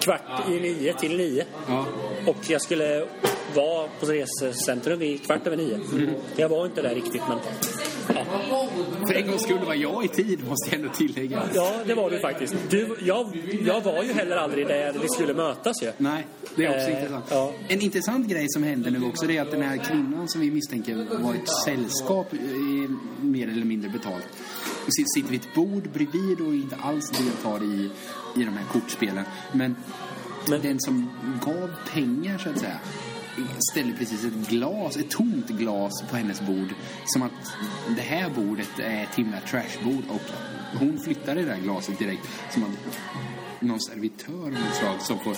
Speaker 2: kvart i nio till nio.
Speaker 1: Ja.
Speaker 2: Och jag skulle vara på resecentrum vid kvart över nio. Jag var inte där riktigt, men...
Speaker 1: För en gångs skull var jag i tid måste jag ändå tillägga.
Speaker 2: ja det var du faktiskt. Du, jag, jag var ju heller aldrig där vi skulle mötas ju.
Speaker 1: Nej, det är också
Speaker 2: Eh,
Speaker 1: intressant.
Speaker 2: ja.
Speaker 1: En intressant grej som händer nu också det är att den här kvinnan som vi misstänker var ett sällskap mer eller mindre betalt. Sitter vid ett bord bredvid och inte alls deltar i, i de här kortspelen. Men,
Speaker 2: Men-
Speaker 1: den som gav pengar så att säga ställde precis ett glas, ett tomt glas på hennes bord. Som att det här bordet är ett himla trashbord och hon flyttade det där glaset direkt. Som att någon servitör av något slag som får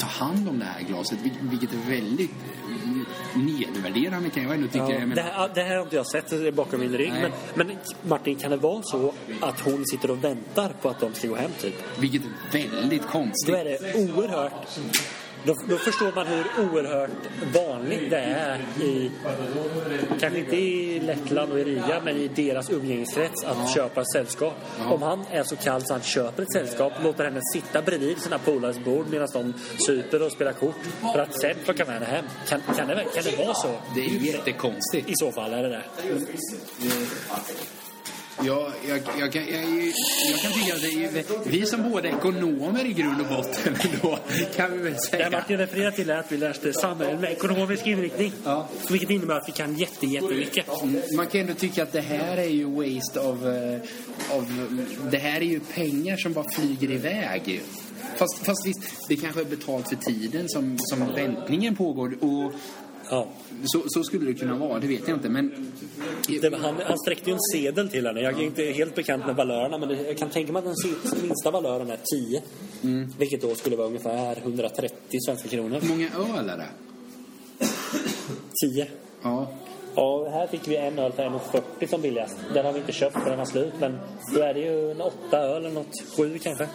Speaker 1: ta hand om det här glaset, vil- vilket är väldigt nedvärderande kan jag ändå tycka.
Speaker 2: Ja,
Speaker 1: Jag
Speaker 2: det, här, det här har inte jag sett bakom min rygg. Men, men Martin, kan det vara så att hon sitter och väntar på att de ska gå hem typ?
Speaker 1: vilket är väldigt
Speaker 2: Då
Speaker 1: konstigt.
Speaker 2: är det oerhört... Då, då förstår man hur oerhört vanligt det är i, kanske inte i Lettland och i Riga, men i deras umgängeskrets att köpa ett sällskap. Om han är så kall så han köper ett sällskap, låter henne sitta bredvid sina polares bord medan de super och spelar kort för att sen plocka med henne hem. Kan, kan, det, kan det vara så?
Speaker 1: Det är jättekonstigt.
Speaker 2: I så fall är det det.
Speaker 1: Jag, jag, jag, kan, jag, jag kan tycka att det är, vi som båda ekonomer i grund och botten då kan vi väl
Speaker 2: Det
Speaker 1: säga.
Speaker 2: Martin refererar till är att vi läste samhälle med ekonomisk inriktning.
Speaker 1: Ja.
Speaker 2: Vilket innebär att vi kan jätte, jättemycket.
Speaker 1: Man kan ändå tycka att det här är ju waste of, eh, of... Det här är ju pengar som bara flyger iväg. Fast, fast visst, det kanske är betalt för tiden som, som väntningen pågår. Och
Speaker 2: Ja.
Speaker 1: så, så skulle det kunna vara, det vet jag inte. Men
Speaker 2: Det, han, han sträckte ju en sedel till henne. Jag är inte helt bekant med valörerna men jag kan tänka mig att den minsta valören är 10. Vilket då skulle vara ungefär 130 svenska kronor.
Speaker 1: hur många öl är det?
Speaker 2: 10.
Speaker 1: Ja.
Speaker 2: Ja, här fick vi en öl för 1,40 som billigast. Den har vi inte köpt för den var slut. Men då är det ju en åtta öl eller något. Sju kanske.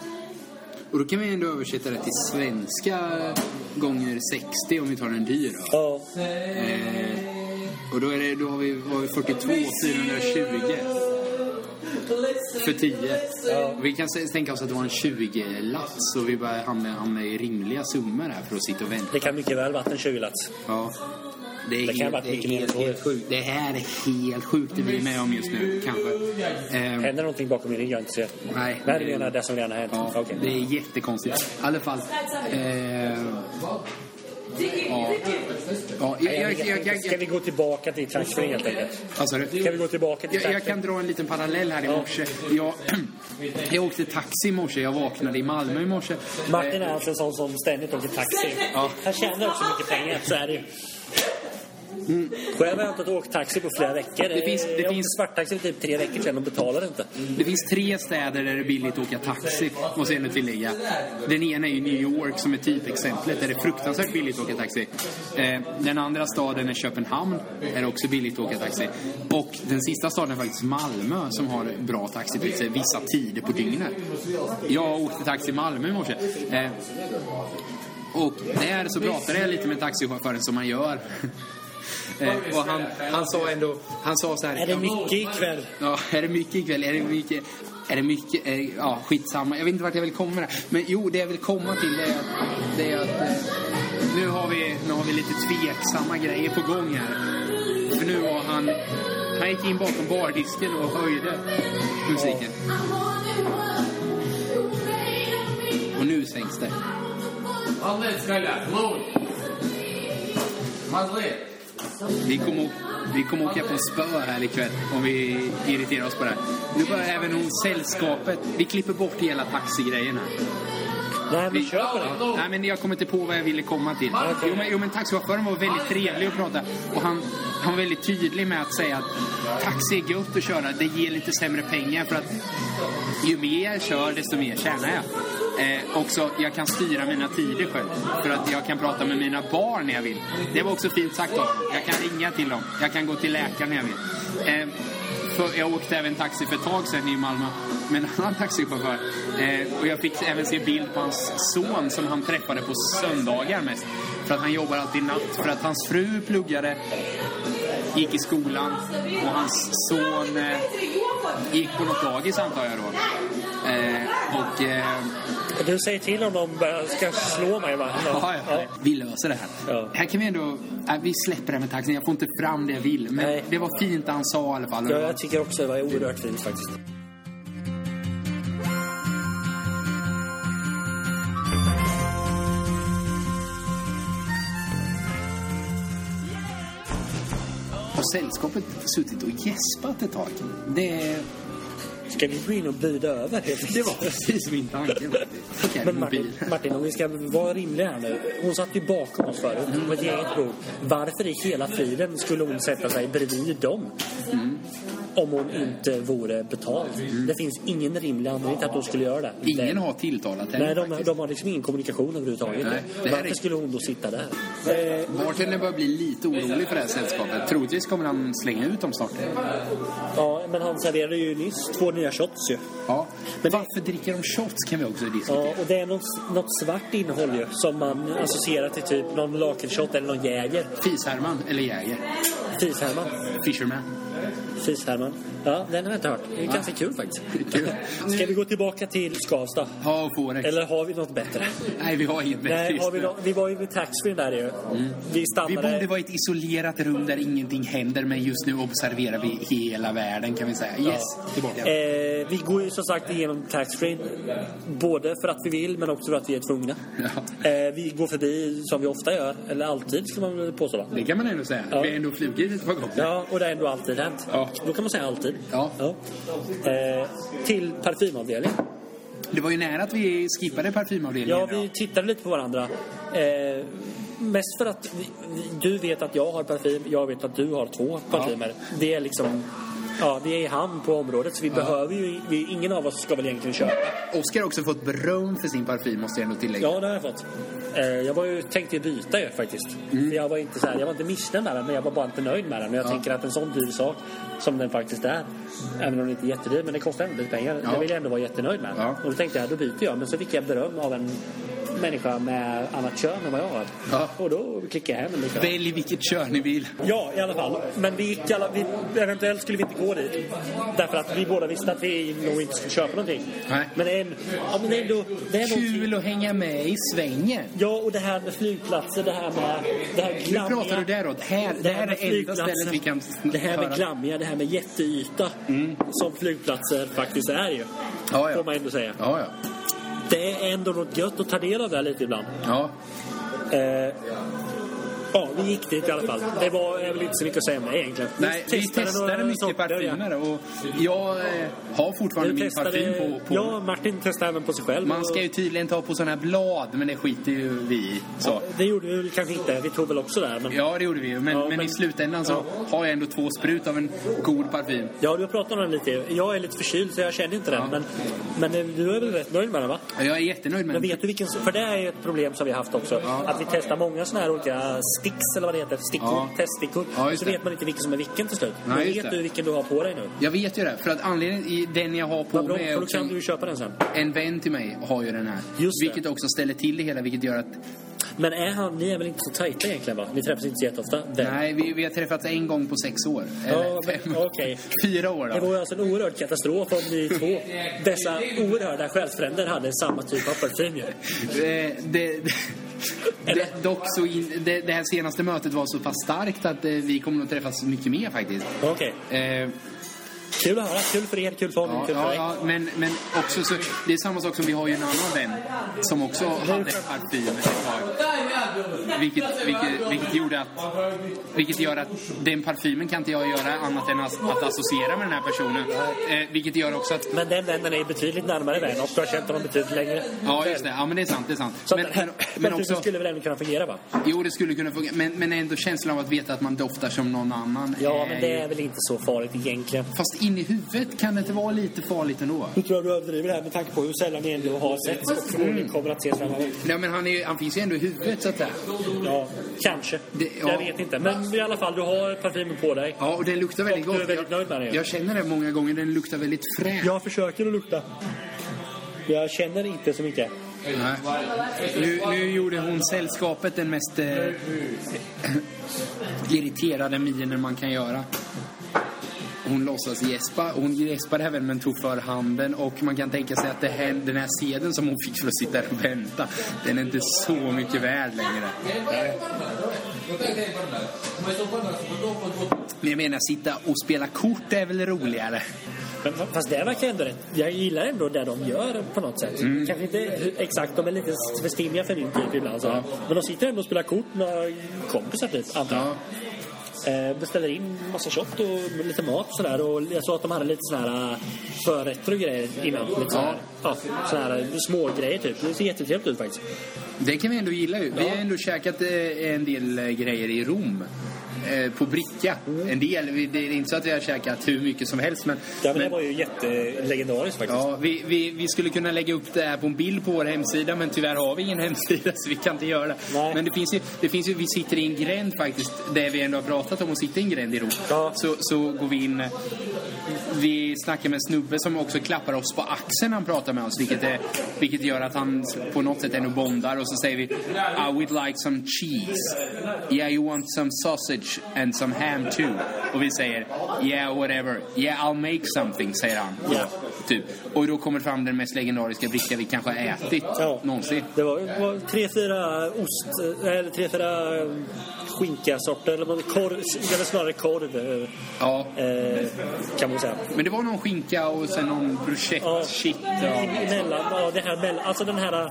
Speaker 1: Och då kan vi ändå översätta det till svenska gånger 60 om vi tar en dyr öl.
Speaker 2: Ja.
Speaker 1: Eh, och då, är det, då har, vi, har vi 42 420 för 10.
Speaker 2: Ja.
Speaker 1: Vi kan tänka oss att det var en 20-lapp så vi börjar hamna, hamna i rimliga summor här för att sitta och vänta.
Speaker 2: Det kan mycket väl varit en 20-lats.
Speaker 1: Ja. Det, är
Speaker 2: Det kan
Speaker 1: helt,
Speaker 2: ha varit
Speaker 1: det är
Speaker 2: mycket mer
Speaker 1: helt,
Speaker 2: än så.
Speaker 1: helt sjukt. Det här är helt sjukt det vi är med om just nu, kanske. Eh,
Speaker 2: Händer någonting bakom min rygg jag inte ser?
Speaker 1: Nej.
Speaker 2: Nej, du menar det som redan har hänt?
Speaker 1: Ja,
Speaker 2: Okej.
Speaker 1: det är jättekonstigt. I alla fall. Eh, ja, Ja, jag, jag, jag, jag,
Speaker 2: Ska vi gå tillbaka till taxfree helt enkelt?
Speaker 1: Du?
Speaker 2: Ska vi gå tillbaka till
Speaker 1: Jag, kan dra en liten parallell här i morse. Jag, *clears throat* jag åkte taxi i morse. Jag vaknade i Malmö i morse.
Speaker 2: Martin är alltså en sån som ständigt åker taxi.
Speaker 1: Ja.
Speaker 2: Han tjänar också mycket pengar, så är det ju. Själv har jag inte åkt taxi på flera veckor.
Speaker 1: Det finns- det
Speaker 2: jag
Speaker 1: finns-
Speaker 2: svarttaxi för typ tre veckor sedan och betalade inte.
Speaker 1: Det finns tre städer där det är billigt att åka taxi, måste jag ändå tillägga. Den ena är ju New York som är typexemplet, där det är fruktansvärt billigt att åka taxi. Eh, den andra staden är Köpenhamn, där det är också billigt att åka taxi. Och den sista staden är faktiskt Malmö, som har bra taxipriser vissa tider på dygnet. Jag åkte taxi i Malmö i morse. Eh, och där så pratade jag lite med taxichauffören som man gör. Eh, och han, han sa ändå, han sa så här...
Speaker 2: Är det mycket ikväll?
Speaker 1: Ja, är det mycket ikväll? Är det mycket? Är det mycket? Är det, ja, skitsamma. Jag vet inte vart jag vill komma med. Men jo, det jag vill komma till är att, det är att eh, nu, har vi, nu har vi lite tveksamma grejer på gång här. För nu var han... Han gick in bakom bardisken och höjde musiken. Och nu sänks det.
Speaker 3: Alldeles själva. Blod. Madrid.
Speaker 1: Vi kommer, vi kommer åka på spö här ikväll om vi irriterar oss på det här. Nu börjar även hon sällskapet. Vi klipper bort hela taxigrejen här.
Speaker 2: Nej, vi kör på det.
Speaker 1: Nej, men jag kommer inte på vad jag ville komma till. Jo, men, jo, men taxichauffören var väldigt trevlig att prata. Och han, han var väldigt tydlig med att säga att taxi är gött att köra. Det ger lite sämre pengar för att ju mer jag kör, desto mer tjänar jag. Eh, också, jag kan styra mina tider själv. För att jag kan prata med mina barn när jag vill. Det var också fint sagt av honom. Jag kan ringa till dem. Jag kan gå till läkaren när jag vill. Eh, för jag åkte även taxi för ett tag sedan i Malmö med en *laughs* annan taxichaufför. Eh, och jag fick även se bild på hans son som han träffade på söndagar mest. För att han jobbar alltid natt. För att hans fru pluggade, gick i skolan och hans son eh, gick på något dagis antar jag då. Eh, och... Eh,
Speaker 2: du säger till om de ska slå mig, va?
Speaker 1: Ja, ja. Vi löser det här.
Speaker 2: Ja.
Speaker 1: Här kan vi ändå... Äh, vi släpper det här med taxin. Jag får inte fram det jag vill. Men
Speaker 2: Nej.
Speaker 1: det var fint han sa i alla fall.
Speaker 2: Ja, jag tycker också det var oerhört fint faktiskt.
Speaker 1: Har sällskapet suttit och gäspat ett tag? Det,
Speaker 2: Ska vi gå in och buda över *laughs*
Speaker 1: det var precis min tanke. Okej,
Speaker 2: Men. Martin, Martin, om vi ska vara rimliga här nu. Hon satt ju bakom oss förut på ett eget bord. Varför i hela friden skulle hon sätta sig bredvid dem? Om hon inte vore betald. Det finns ingen rimlig anledning till att hon skulle göra det.
Speaker 1: Ingen
Speaker 2: det,
Speaker 1: har tilltalat henne
Speaker 2: Nej, de,
Speaker 1: faktiskt.
Speaker 2: de har liksom ingen kommunikation överhuvudtaget.
Speaker 1: Nej, det
Speaker 2: Varför
Speaker 1: är-
Speaker 2: skulle hon då sitta där? Eh,
Speaker 1: Bartendern börjar bli lite orolig för det här sällskapet. Troligtvis kommer han slänga ut dem snart.
Speaker 2: ja, men han serverade ju nyss två nya shots ju.
Speaker 1: Ja.
Speaker 2: Men det-
Speaker 1: Varför dricker de shots kan vi också diskutera.
Speaker 2: Ja, och det är något, något svart innehåll ju som man associerar till typ någon lakritsshot eller någon Jäger.
Speaker 1: Fishärman, eller Jäger.
Speaker 2: Fishärman.
Speaker 1: Fisherman.
Speaker 2: Fishärman. Ja, den har jag inte hört. Det är ganska kul faktiskt. *laughs*
Speaker 1: Kul.
Speaker 2: Ska vi gå tillbaka till Skavsta?
Speaker 1: Ja, och Forex.
Speaker 2: Eller har vi något bättre?
Speaker 1: Nej, vi har inget bättre
Speaker 2: Nej, har vi, nå- vi var ju vid taxfree där ju. Vi
Speaker 1: Vi
Speaker 2: stannade...
Speaker 1: borde vara i ett isolerat rum där ingenting händer, men just nu observerar vi hela världen kan vi säga. Yes, tillbaka.
Speaker 2: Eh, vi går ju som sagt igenom taxfree både för att vi vill men också för att vi är tvungna.
Speaker 1: Ja.
Speaker 2: Eh, vi går förbi som vi ofta gör, eller alltid skulle man väl påstå?
Speaker 1: Det kan man ändå säga.
Speaker 2: Ja.
Speaker 1: Vi har ändå flugit ett par gånger.
Speaker 2: Ja, och det har ändå alltid hänt.
Speaker 1: Ja.
Speaker 2: Då kan man säga alltid.
Speaker 1: Ja.
Speaker 2: Eh, till parfymavdelningen.
Speaker 1: Det var ju nära att vi skippade parfymavdelningen.
Speaker 2: Ja, vi tittade lite på varandra. Eh, mest för att vi, du vet att jag har parfym, jag vet att du har två parfymer. Det är liksom... Ja, vi är i hamn på området så vi behöver ju... Vi, ingen av oss ska väl egentligen köpa.
Speaker 1: Oskar har också fått beröm för sin parfym, måste jag ändå tillägga.
Speaker 2: Ja, det har jag fått. Eh, jag var ju, tänkte byta ju faktiskt. För jag var inte så här, jag var inte missnöjd med den, men jag var bara inte nöjd med den. Och jag tänker att en sån dyr sak som den faktiskt är, även om den inte är jättedyr, men det kostar ändå lite pengar.
Speaker 1: Ja.
Speaker 2: Det vill jag ändå vara jättenöjd med.
Speaker 1: Ja.
Speaker 2: Och då tänkte jag, då byter jag. Men så fick jag beröm av en människa med annat kön än vad jag har.
Speaker 1: Ja.
Speaker 2: Och då klickade jag hem lite.
Speaker 1: Välj vilket kön ni vill.
Speaker 2: Ja, i alla fall. Men vi gick alla, vi, eventuellt skulle vi inte gå dit. Därför att vi båda visste att vi nog inte skulle köpa någonting.
Speaker 1: Nej.
Speaker 2: Men, en, ja, men det är ändå... Det är någonting-
Speaker 1: Kul att hänga med i svängen.
Speaker 2: Ja, och det här med flygplatser, det här med... Det här
Speaker 1: Nu
Speaker 2: glammiga,
Speaker 1: pratar du däråt. Här, det här är
Speaker 2: med
Speaker 1: det enda stället vi kan
Speaker 2: Det här med glammiga, det här med jätteyta som flygplatser faktiskt är ju.
Speaker 1: Ja, ja.
Speaker 2: Får man ändå säga.
Speaker 1: Ja, ja.
Speaker 2: Det är ändå något gött att ta del av det här lite ibland.
Speaker 1: Ja,
Speaker 2: Eh, Ja, vi gick dit i alla fall. Det var väl inte så mycket att säga om det egentligen.
Speaker 1: Nej, vi testade mycket
Speaker 2: sorter,
Speaker 1: parfymer och jag eh, har fortfarande
Speaker 2: Du
Speaker 1: min parfym på. på.
Speaker 2: Ja, Martin testade även på sig själv.
Speaker 1: Man ska ju tydligen ta på sådana här blad, men det skiter ju vi i. Så.
Speaker 2: Det gjorde vi väl kanske inte. Vi tog väl också där. Men...
Speaker 1: Ja, det gjorde vi ju. Men,
Speaker 2: Ja,
Speaker 1: men,
Speaker 2: men-
Speaker 1: i slutändan så har jag ändå två sprut av en god parfym.
Speaker 2: Ja, du har pratat om den lite. Jag är lite förkyld så jag känner inte den.
Speaker 1: Ja.
Speaker 2: Men, men eh, du är väl rätt nöjd med den va?
Speaker 1: Jag är jättenöjd med
Speaker 2: Men
Speaker 1: den.
Speaker 2: vet du vilken... För det är ett problem som vi har haft också. Att vi testar många sådana här olika sticks eller vad det heter. Stickor,
Speaker 1: Ja.
Speaker 2: teststickor.
Speaker 1: Ja,
Speaker 2: så
Speaker 1: det.
Speaker 2: vet man inte vilken som är vilken till slut.
Speaker 1: Nej,
Speaker 2: Men vet
Speaker 1: det.
Speaker 2: du vilken du har på dig nu?
Speaker 1: Jag vet ju det. För att anledningen i den jag har på
Speaker 2: Vad bra,
Speaker 1: mig är
Speaker 2: då kan du köpa den sen.
Speaker 1: en vän till mig har ju den här.
Speaker 2: Just det.
Speaker 1: vilket också ställer till det hela, vilket gör att...
Speaker 2: Men är han, ni är väl inte så tajta egentligen va? Ni träffas inte så jätteofta? Vem?
Speaker 1: Nej, vi, vi har träffats en gång på sex år.
Speaker 2: Ja, men- okej. *laughs*
Speaker 1: Fyra år
Speaker 2: Det
Speaker 1: då.
Speaker 2: var ju alltså en oerhörd katastrof om ni två, dessa oerhörda själsfränder, hade samma typ av parfym ju.
Speaker 1: Det, det, *laughs* det, dock så in, det, det här senaste mötet var så pass starkt att eh, vi kommer att träffas mycket mer faktiskt.
Speaker 2: Okej.
Speaker 1: Eh,
Speaker 2: Kul att höra. Kul för er, kul för honom,
Speaker 1: Ja,
Speaker 2: kul för dig.
Speaker 1: ja men, men också så, det är samma sak som vi har ju en annan vän som också hade parfym ett tag. Vilket, vilket, vilket gjorde att, vilket gör att den parfymen kan inte jag göra annat än att, att associera med den här personen. Eh, vilket gör också att,
Speaker 2: Men den vännen är betydligt närmare vän och du har känt honom betydligt längre.
Speaker 1: ja just det, ja men det är sant, det är sant.
Speaker 2: Så
Speaker 1: Men, men, men också,
Speaker 2: skulle väl även kunna fungera va?
Speaker 1: jo det skulle kunna fungera, men, men ändå känslan av att veta att man doftar som någon annan.
Speaker 2: Ja, men det är väl inte så farligt egentligen.
Speaker 1: Fast in i huvudet kan det inte vara lite farligt ändå?
Speaker 2: Hur tror du du överdriver det här med tanke på hur sällan ni ändå har setts och förmodligen kommer att ses framöver?
Speaker 1: Nej men han, är, han finns ju ändå i huvudet så att säga.
Speaker 2: Ja, kanske.
Speaker 1: Det- ja.
Speaker 2: Jag vet inte. Men i alla fall, du har parfymen på dig.
Speaker 1: Ja, och den luktar väldigt gott.
Speaker 2: du är väldigt nöjd med den,
Speaker 1: jag,
Speaker 2: ja.
Speaker 1: jag känner det många gånger, den luktar väldigt fräsch.
Speaker 2: Jag försöker att lukta. Jag känner inte så mycket.
Speaker 1: Nej. Nu, nu gjorde hon sällskapet den mest eh, irriterade minen man kan göra. Hon låtsas gäspa. Hon gäspade även men tog för handen och man kan tänka sig att det här, den här sedeln som hon fick för att sitta där och vänta, den är inte så mycket värd längre. Men jag menar, sitta och spela kort är väl roligare?
Speaker 2: Fast det verkar ändå rätt. Jag gillar ändå det de gör på något sätt.
Speaker 1: Mm.
Speaker 2: Kanske inte exakt, de är lite för stimmiga för min typ ibland. Så. Men de sitter ändå och spelar kort med kompisar typ, antar jag. Eh, beställer in massa shot och lite mat sådär. Och jag såg att de hade lite sådana här förrätter och grejer innan. Lite sådär, ja, sådana här små grejer typ. Det ser jättetrevligt ut faktiskt.
Speaker 1: Det kan vi ändå gilla ju. Vi
Speaker 2: Ja.
Speaker 1: har ändå käkat eh, en del eh, grejer i Rom. Eh, på bricka. En del. Det är inte så att vi har käkat hur mycket som helst. Men,
Speaker 2: Ja, men det
Speaker 1: men,
Speaker 2: var ju jättelegendariskt faktiskt.
Speaker 1: ja, vi, vi, vi skulle kunna lägga upp det här på en bild på vår hemsida men tyvärr har vi ingen hemsida *laughs* så vi kan inte göra det.
Speaker 2: Nej.
Speaker 1: Men det finns, ju, det finns ju, vi sitter i en gränd faktiskt, där vi ändå har pratat om att sitta i en gränd i Rom.
Speaker 2: Ja.
Speaker 1: Så, så går vi in, vi snackar med en snubbe som också klappar oss på axeln när han pratar med oss. Vilket, är, vilket gör att han på något sätt ändå bondar. Och så säger vi I would like some cheese. Yeah, you want some sausage and some ham too. Och vi säger Yeah, whatever. Yeah, I'll make something, säger han.
Speaker 2: Yeah.
Speaker 1: Typ. Och då kommer fram den mest legendariska bricka vi kanske har ätit
Speaker 2: Ja.
Speaker 1: någonsin.
Speaker 2: Det var, det var tre, fyra ost, eller tre, fyra eh, skinkasorter, eller korv, eller snarare korv, eh,
Speaker 1: Ja.
Speaker 2: eh, kan man säga.
Speaker 1: Men det var någon skinka och sen någon bruschetta
Speaker 2: Ja.
Speaker 1: shit. Ja.
Speaker 2: Emellan, ja, det här mellan, alltså den här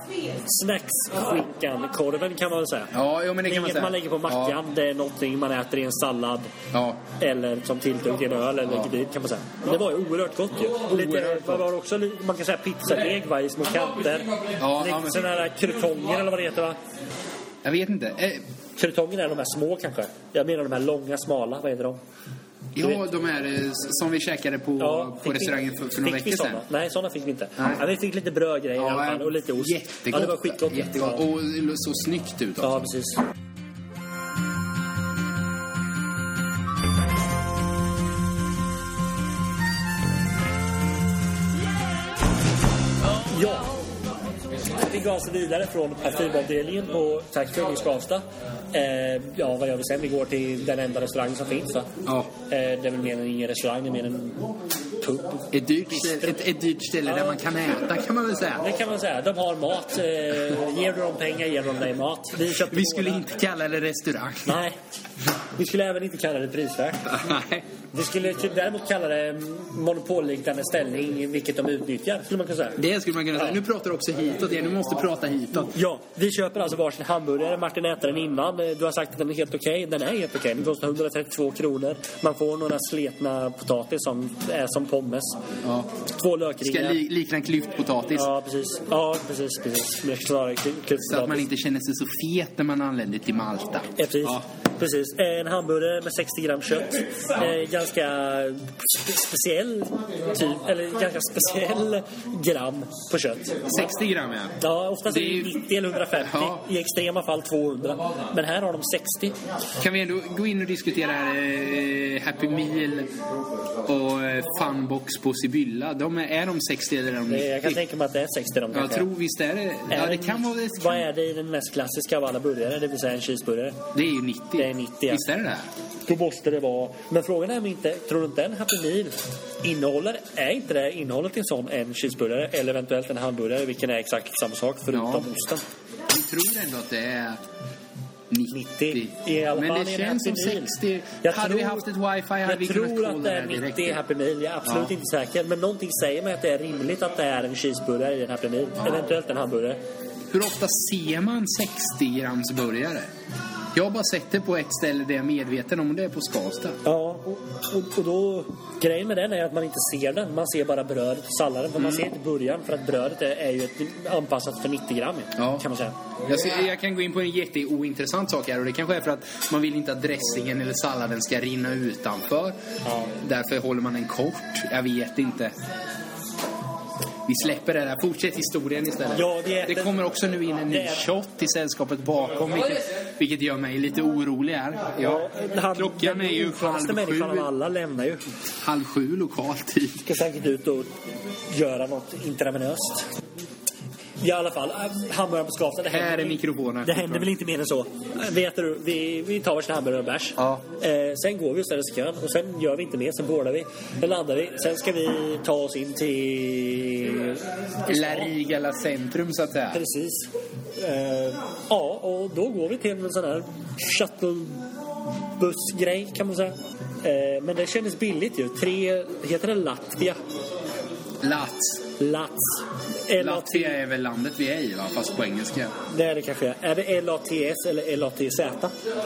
Speaker 2: snacksskinkan, korven kan man säga.
Speaker 1: Ja, jo, men det kan man säga.
Speaker 2: man lägger på mackan, det är någonting man äter i en sallad.
Speaker 1: Ja.
Speaker 2: Eller som tilltugg till en öl eller
Speaker 1: Ja.
Speaker 2: gryt kan man säga. Det var ju oerhört gott ju. Lite, Var det också, man kan säga pizzadeg va, i små kanter.
Speaker 1: Ja,
Speaker 2: Lite
Speaker 1: ja, men-
Speaker 2: sådana här krutonger eller vad det heter va?
Speaker 1: Jag vet inte. Eh,
Speaker 2: Krutonger är de här små kanske. Jag menar de här långa, smala. Vad heter de?
Speaker 1: ja, de här eh, som vi käkade på, på
Speaker 2: fick vi-
Speaker 1: restaurangen för, för några veckor sedan.
Speaker 2: såna? Nej, sådana fick vi inte. Ja, vi fick lite brödgrejer i alla fall och lite ost.
Speaker 1: Jättegott.
Speaker 2: Ja, det var skitgott.
Speaker 1: Jättegott.
Speaker 2: Ja.
Speaker 1: Och så snyggt ut också.
Speaker 2: Ja, precis. Gav oss vidare från parfymavdelningen på Taxfree i Skavsta. Eh, ja, vad gör vi sen? Vi går till den enda restaurangen som finns va?
Speaker 1: Ja.
Speaker 2: Eh, det är väl mer än ingen restaurang, det är mer en pub.
Speaker 1: Ett dyrt, ställe, ett, ett dyrt ställe där man kan äta kan man väl säga.
Speaker 2: Det kan man säga. De har mat. Eh, ger du dem pengar ger de dig mat. Vi,
Speaker 1: Vi skulle
Speaker 2: båda.
Speaker 1: inte kalla det restaurang.
Speaker 2: Nej. Vi skulle även inte kalla det prisvärt.
Speaker 1: Nej.
Speaker 2: Vi skulle typ däremot kalla det monopolliknande ställning, vilket de utnyttjar, skulle man kunna säga.
Speaker 1: Det skulle man kunna säga. Nu pratar du också hitåt igen. Du måste prata hitåt.
Speaker 2: Ja, vi köper alltså varsin hamburgare. Martin äter den innan. Eh, Du har sagt att den är helt okej. Den är helt okej. Den kostar 132 kronor. Man får några sletna potatis som är som pommes.
Speaker 1: Ja.
Speaker 2: Två
Speaker 1: Ska
Speaker 2: lökringar.
Speaker 1: li, likna klyftpotatis.
Speaker 2: Ja, precis. Ja, precis. precis.
Speaker 1: Så att man inte känner sig så fet när man anländer till Malta.
Speaker 2: Ja, precis.
Speaker 1: Ja.
Speaker 2: Precis. En hamburgare med 60 gram kött. Eh, ganska spe- speciell typ, eller ganska speciell gram på kött.
Speaker 1: 60 gram ja.
Speaker 2: Ja, oftast
Speaker 1: Det är
Speaker 2: det
Speaker 1: ju-
Speaker 2: 90 eller 150.
Speaker 1: Ja.
Speaker 2: I extrema fall 200. Men här har de 60.
Speaker 1: Kan vi ändå gå in och diskutera eh, Happy Meal och eh, Funbox på Sibylla? De är, är de 60 eller är de 90?
Speaker 2: Eh, Jag kan tänka mig att det är 60 de
Speaker 1: Jag tror visst är det. Ja, det kan vara det.
Speaker 2: Vad är det i den mest klassiska av alla burgare? Det vill säga en cheeseburgare.
Speaker 1: Det är ju 90.
Speaker 2: Det är 90, ja.
Speaker 1: Visst är det det?
Speaker 2: Då måste det vara... Men frågan är om inte... Tror du inte en Happy Meal innehåller... Är inte det innehållet i en sån en cheeseburgare? Eller eventuellt en hamburgare, vilken är exakt samma sak förutom
Speaker 1: Ja.
Speaker 2: osten?
Speaker 1: Jag tror ändå att det är 90.
Speaker 2: 90. I alla
Speaker 1: Men det
Speaker 2: i
Speaker 1: känns som
Speaker 2: Happy Meal.
Speaker 1: 60.
Speaker 2: Jag
Speaker 1: hade vi
Speaker 2: tror-
Speaker 1: haft ett wifi hade vi
Speaker 2: Jag
Speaker 1: kunnat
Speaker 2: tror
Speaker 1: kolla
Speaker 2: att det är
Speaker 1: här direkt.
Speaker 2: 90 Happy Meal. Jag är absolut
Speaker 1: Ja.
Speaker 2: inte säker. Men någonting säger mig att det är rimligt att det är en cheeseburgare i en Happy Meal. Eventuellt en hamburgare.
Speaker 1: Hur ofta ser man 60 grams burgare? Jag har bara sett det på ett ställe där jag är medveten om det är på Skavsta.
Speaker 2: Ja, och, och, och då... Grejen med den är att man inte ser den. Man ser bara brödet och salladen. För man
Speaker 1: Mm.
Speaker 2: ser inte början. För att brödet är, är ju ett, anpassat för 90 gram
Speaker 1: Ja.
Speaker 2: kan man säga.
Speaker 1: Jag, ska, jag kan gå in på en jätteointressant sak här och det kanske är för att man vill inte att dressingen eller salladen ska rinna utanför.
Speaker 2: Ja.
Speaker 1: Därför håller man den kort. Jag vet inte. Vi släpper det där. Fortsätt historien istället.
Speaker 2: Ja, det är-
Speaker 1: det kommer också nu in en ny shot i sällskapet bakom vilket, vilket gör mig lite orolig här. Ja,
Speaker 2: Han-
Speaker 1: klockan är ju halv
Speaker 2: människan av
Speaker 1: sju,
Speaker 2: alla lämnar ju.
Speaker 1: halv sju lokal tid.
Speaker 2: Ska säkert ut och göra något intravenöst. I alla fall, äh, hamburgaren på Skavsta. Det
Speaker 1: Här är mikrofonen.
Speaker 2: Det händer väl inte mer än så. Vet du, vi, vi tar varsin hamburgare och bärs.
Speaker 1: Ja.
Speaker 2: Eh, sen går vi och ställer oss i kön och sen gör vi inte mer. Sen boardar vi. Sen landar vi. Sen ska vi ta oss in till...
Speaker 1: La Rigala centrum så att säga.
Speaker 2: Precis. Eh, ja, och då går vi till en sån här shuttlebussgrej kan man säga. Eh, men det kändes billigt ju. Tre, heter det Latvia?
Speaker 1: Lats.
Speaker 2: Lats. LAT,
Speaker 1: Latvia är väl landet vi är i va? Fast på engelska.
Speaker 2: det är det kanske. Är det LATS eller LATZ?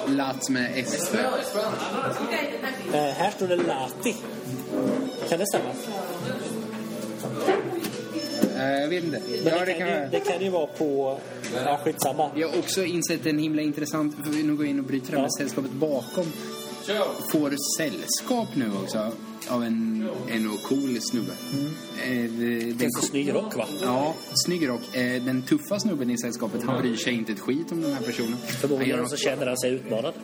Speaker 1: Lats med S.
Speaker 2: Eh, här står det Lati. Kan det stämma?
Speaker 1: Eh, jag vet inte.
Speaker 2: Men
Speaker 1: Ja,
Speaker 2: det,
Speaker 1: det
Speaker 2: kan ju, det kan ju vara på... Ja, skitsamma.
Speaker 1: Jag har också insett en himla intressant, vi nu går in och bryter det här med sällskapet bakom. Får sällskap nu också av en, en cool snubbe. Eh, den,
Speaker 2: snygg rock va?
Speaker 1: Ja, snygg rock. Eh, den tuffa snubben i sällskapet, han bryr sig inte ett skit om den här personen.
Speaker 2: Förmodligen
Speaker 1: något-
Speaker 2: så känner han sig utmanad.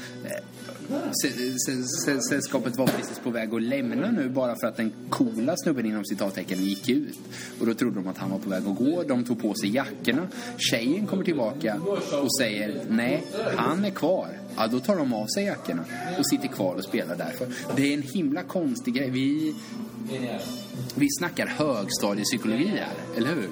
Speaker 1: Sä- Sällskapet var precis på väg att lämna nu bara för att den coola snubben inom citattecken gick ut. Och då trodde de att han var på väg att gå. De tog på sig jackorna. Tjejen kommer tillbaka och säger nej, han är kvar. Ja, då tar de av sig jackorna och sitter kvar och spelar därför. Det är en himla konstig grej. Vi, vi snackar högstadiepsykologi här, eller hur?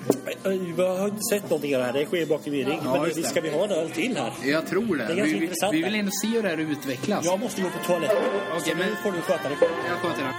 Speaker 2: Jag har inte sett någonting av det här. Det sker bakom min rygg.
Speaker 1: Ja,
Speaker 2: Men det. ska vi ha en öl till här?
Speaker 1: Jag tror det.
Speaker 2: Det är ganska
Speaker 1: vi, vi,
Speaker 2: intressant
Speaker 1: vi vill ändå se hur det här utvecklas.
Speaker 2: Jag måste gå på toaletten.
Speaker 1: Okej,
Speaker 2: så
Speaker 1: men-
Speaker 2: nu får du sköta det.
Speaker 1: Jag sköter det.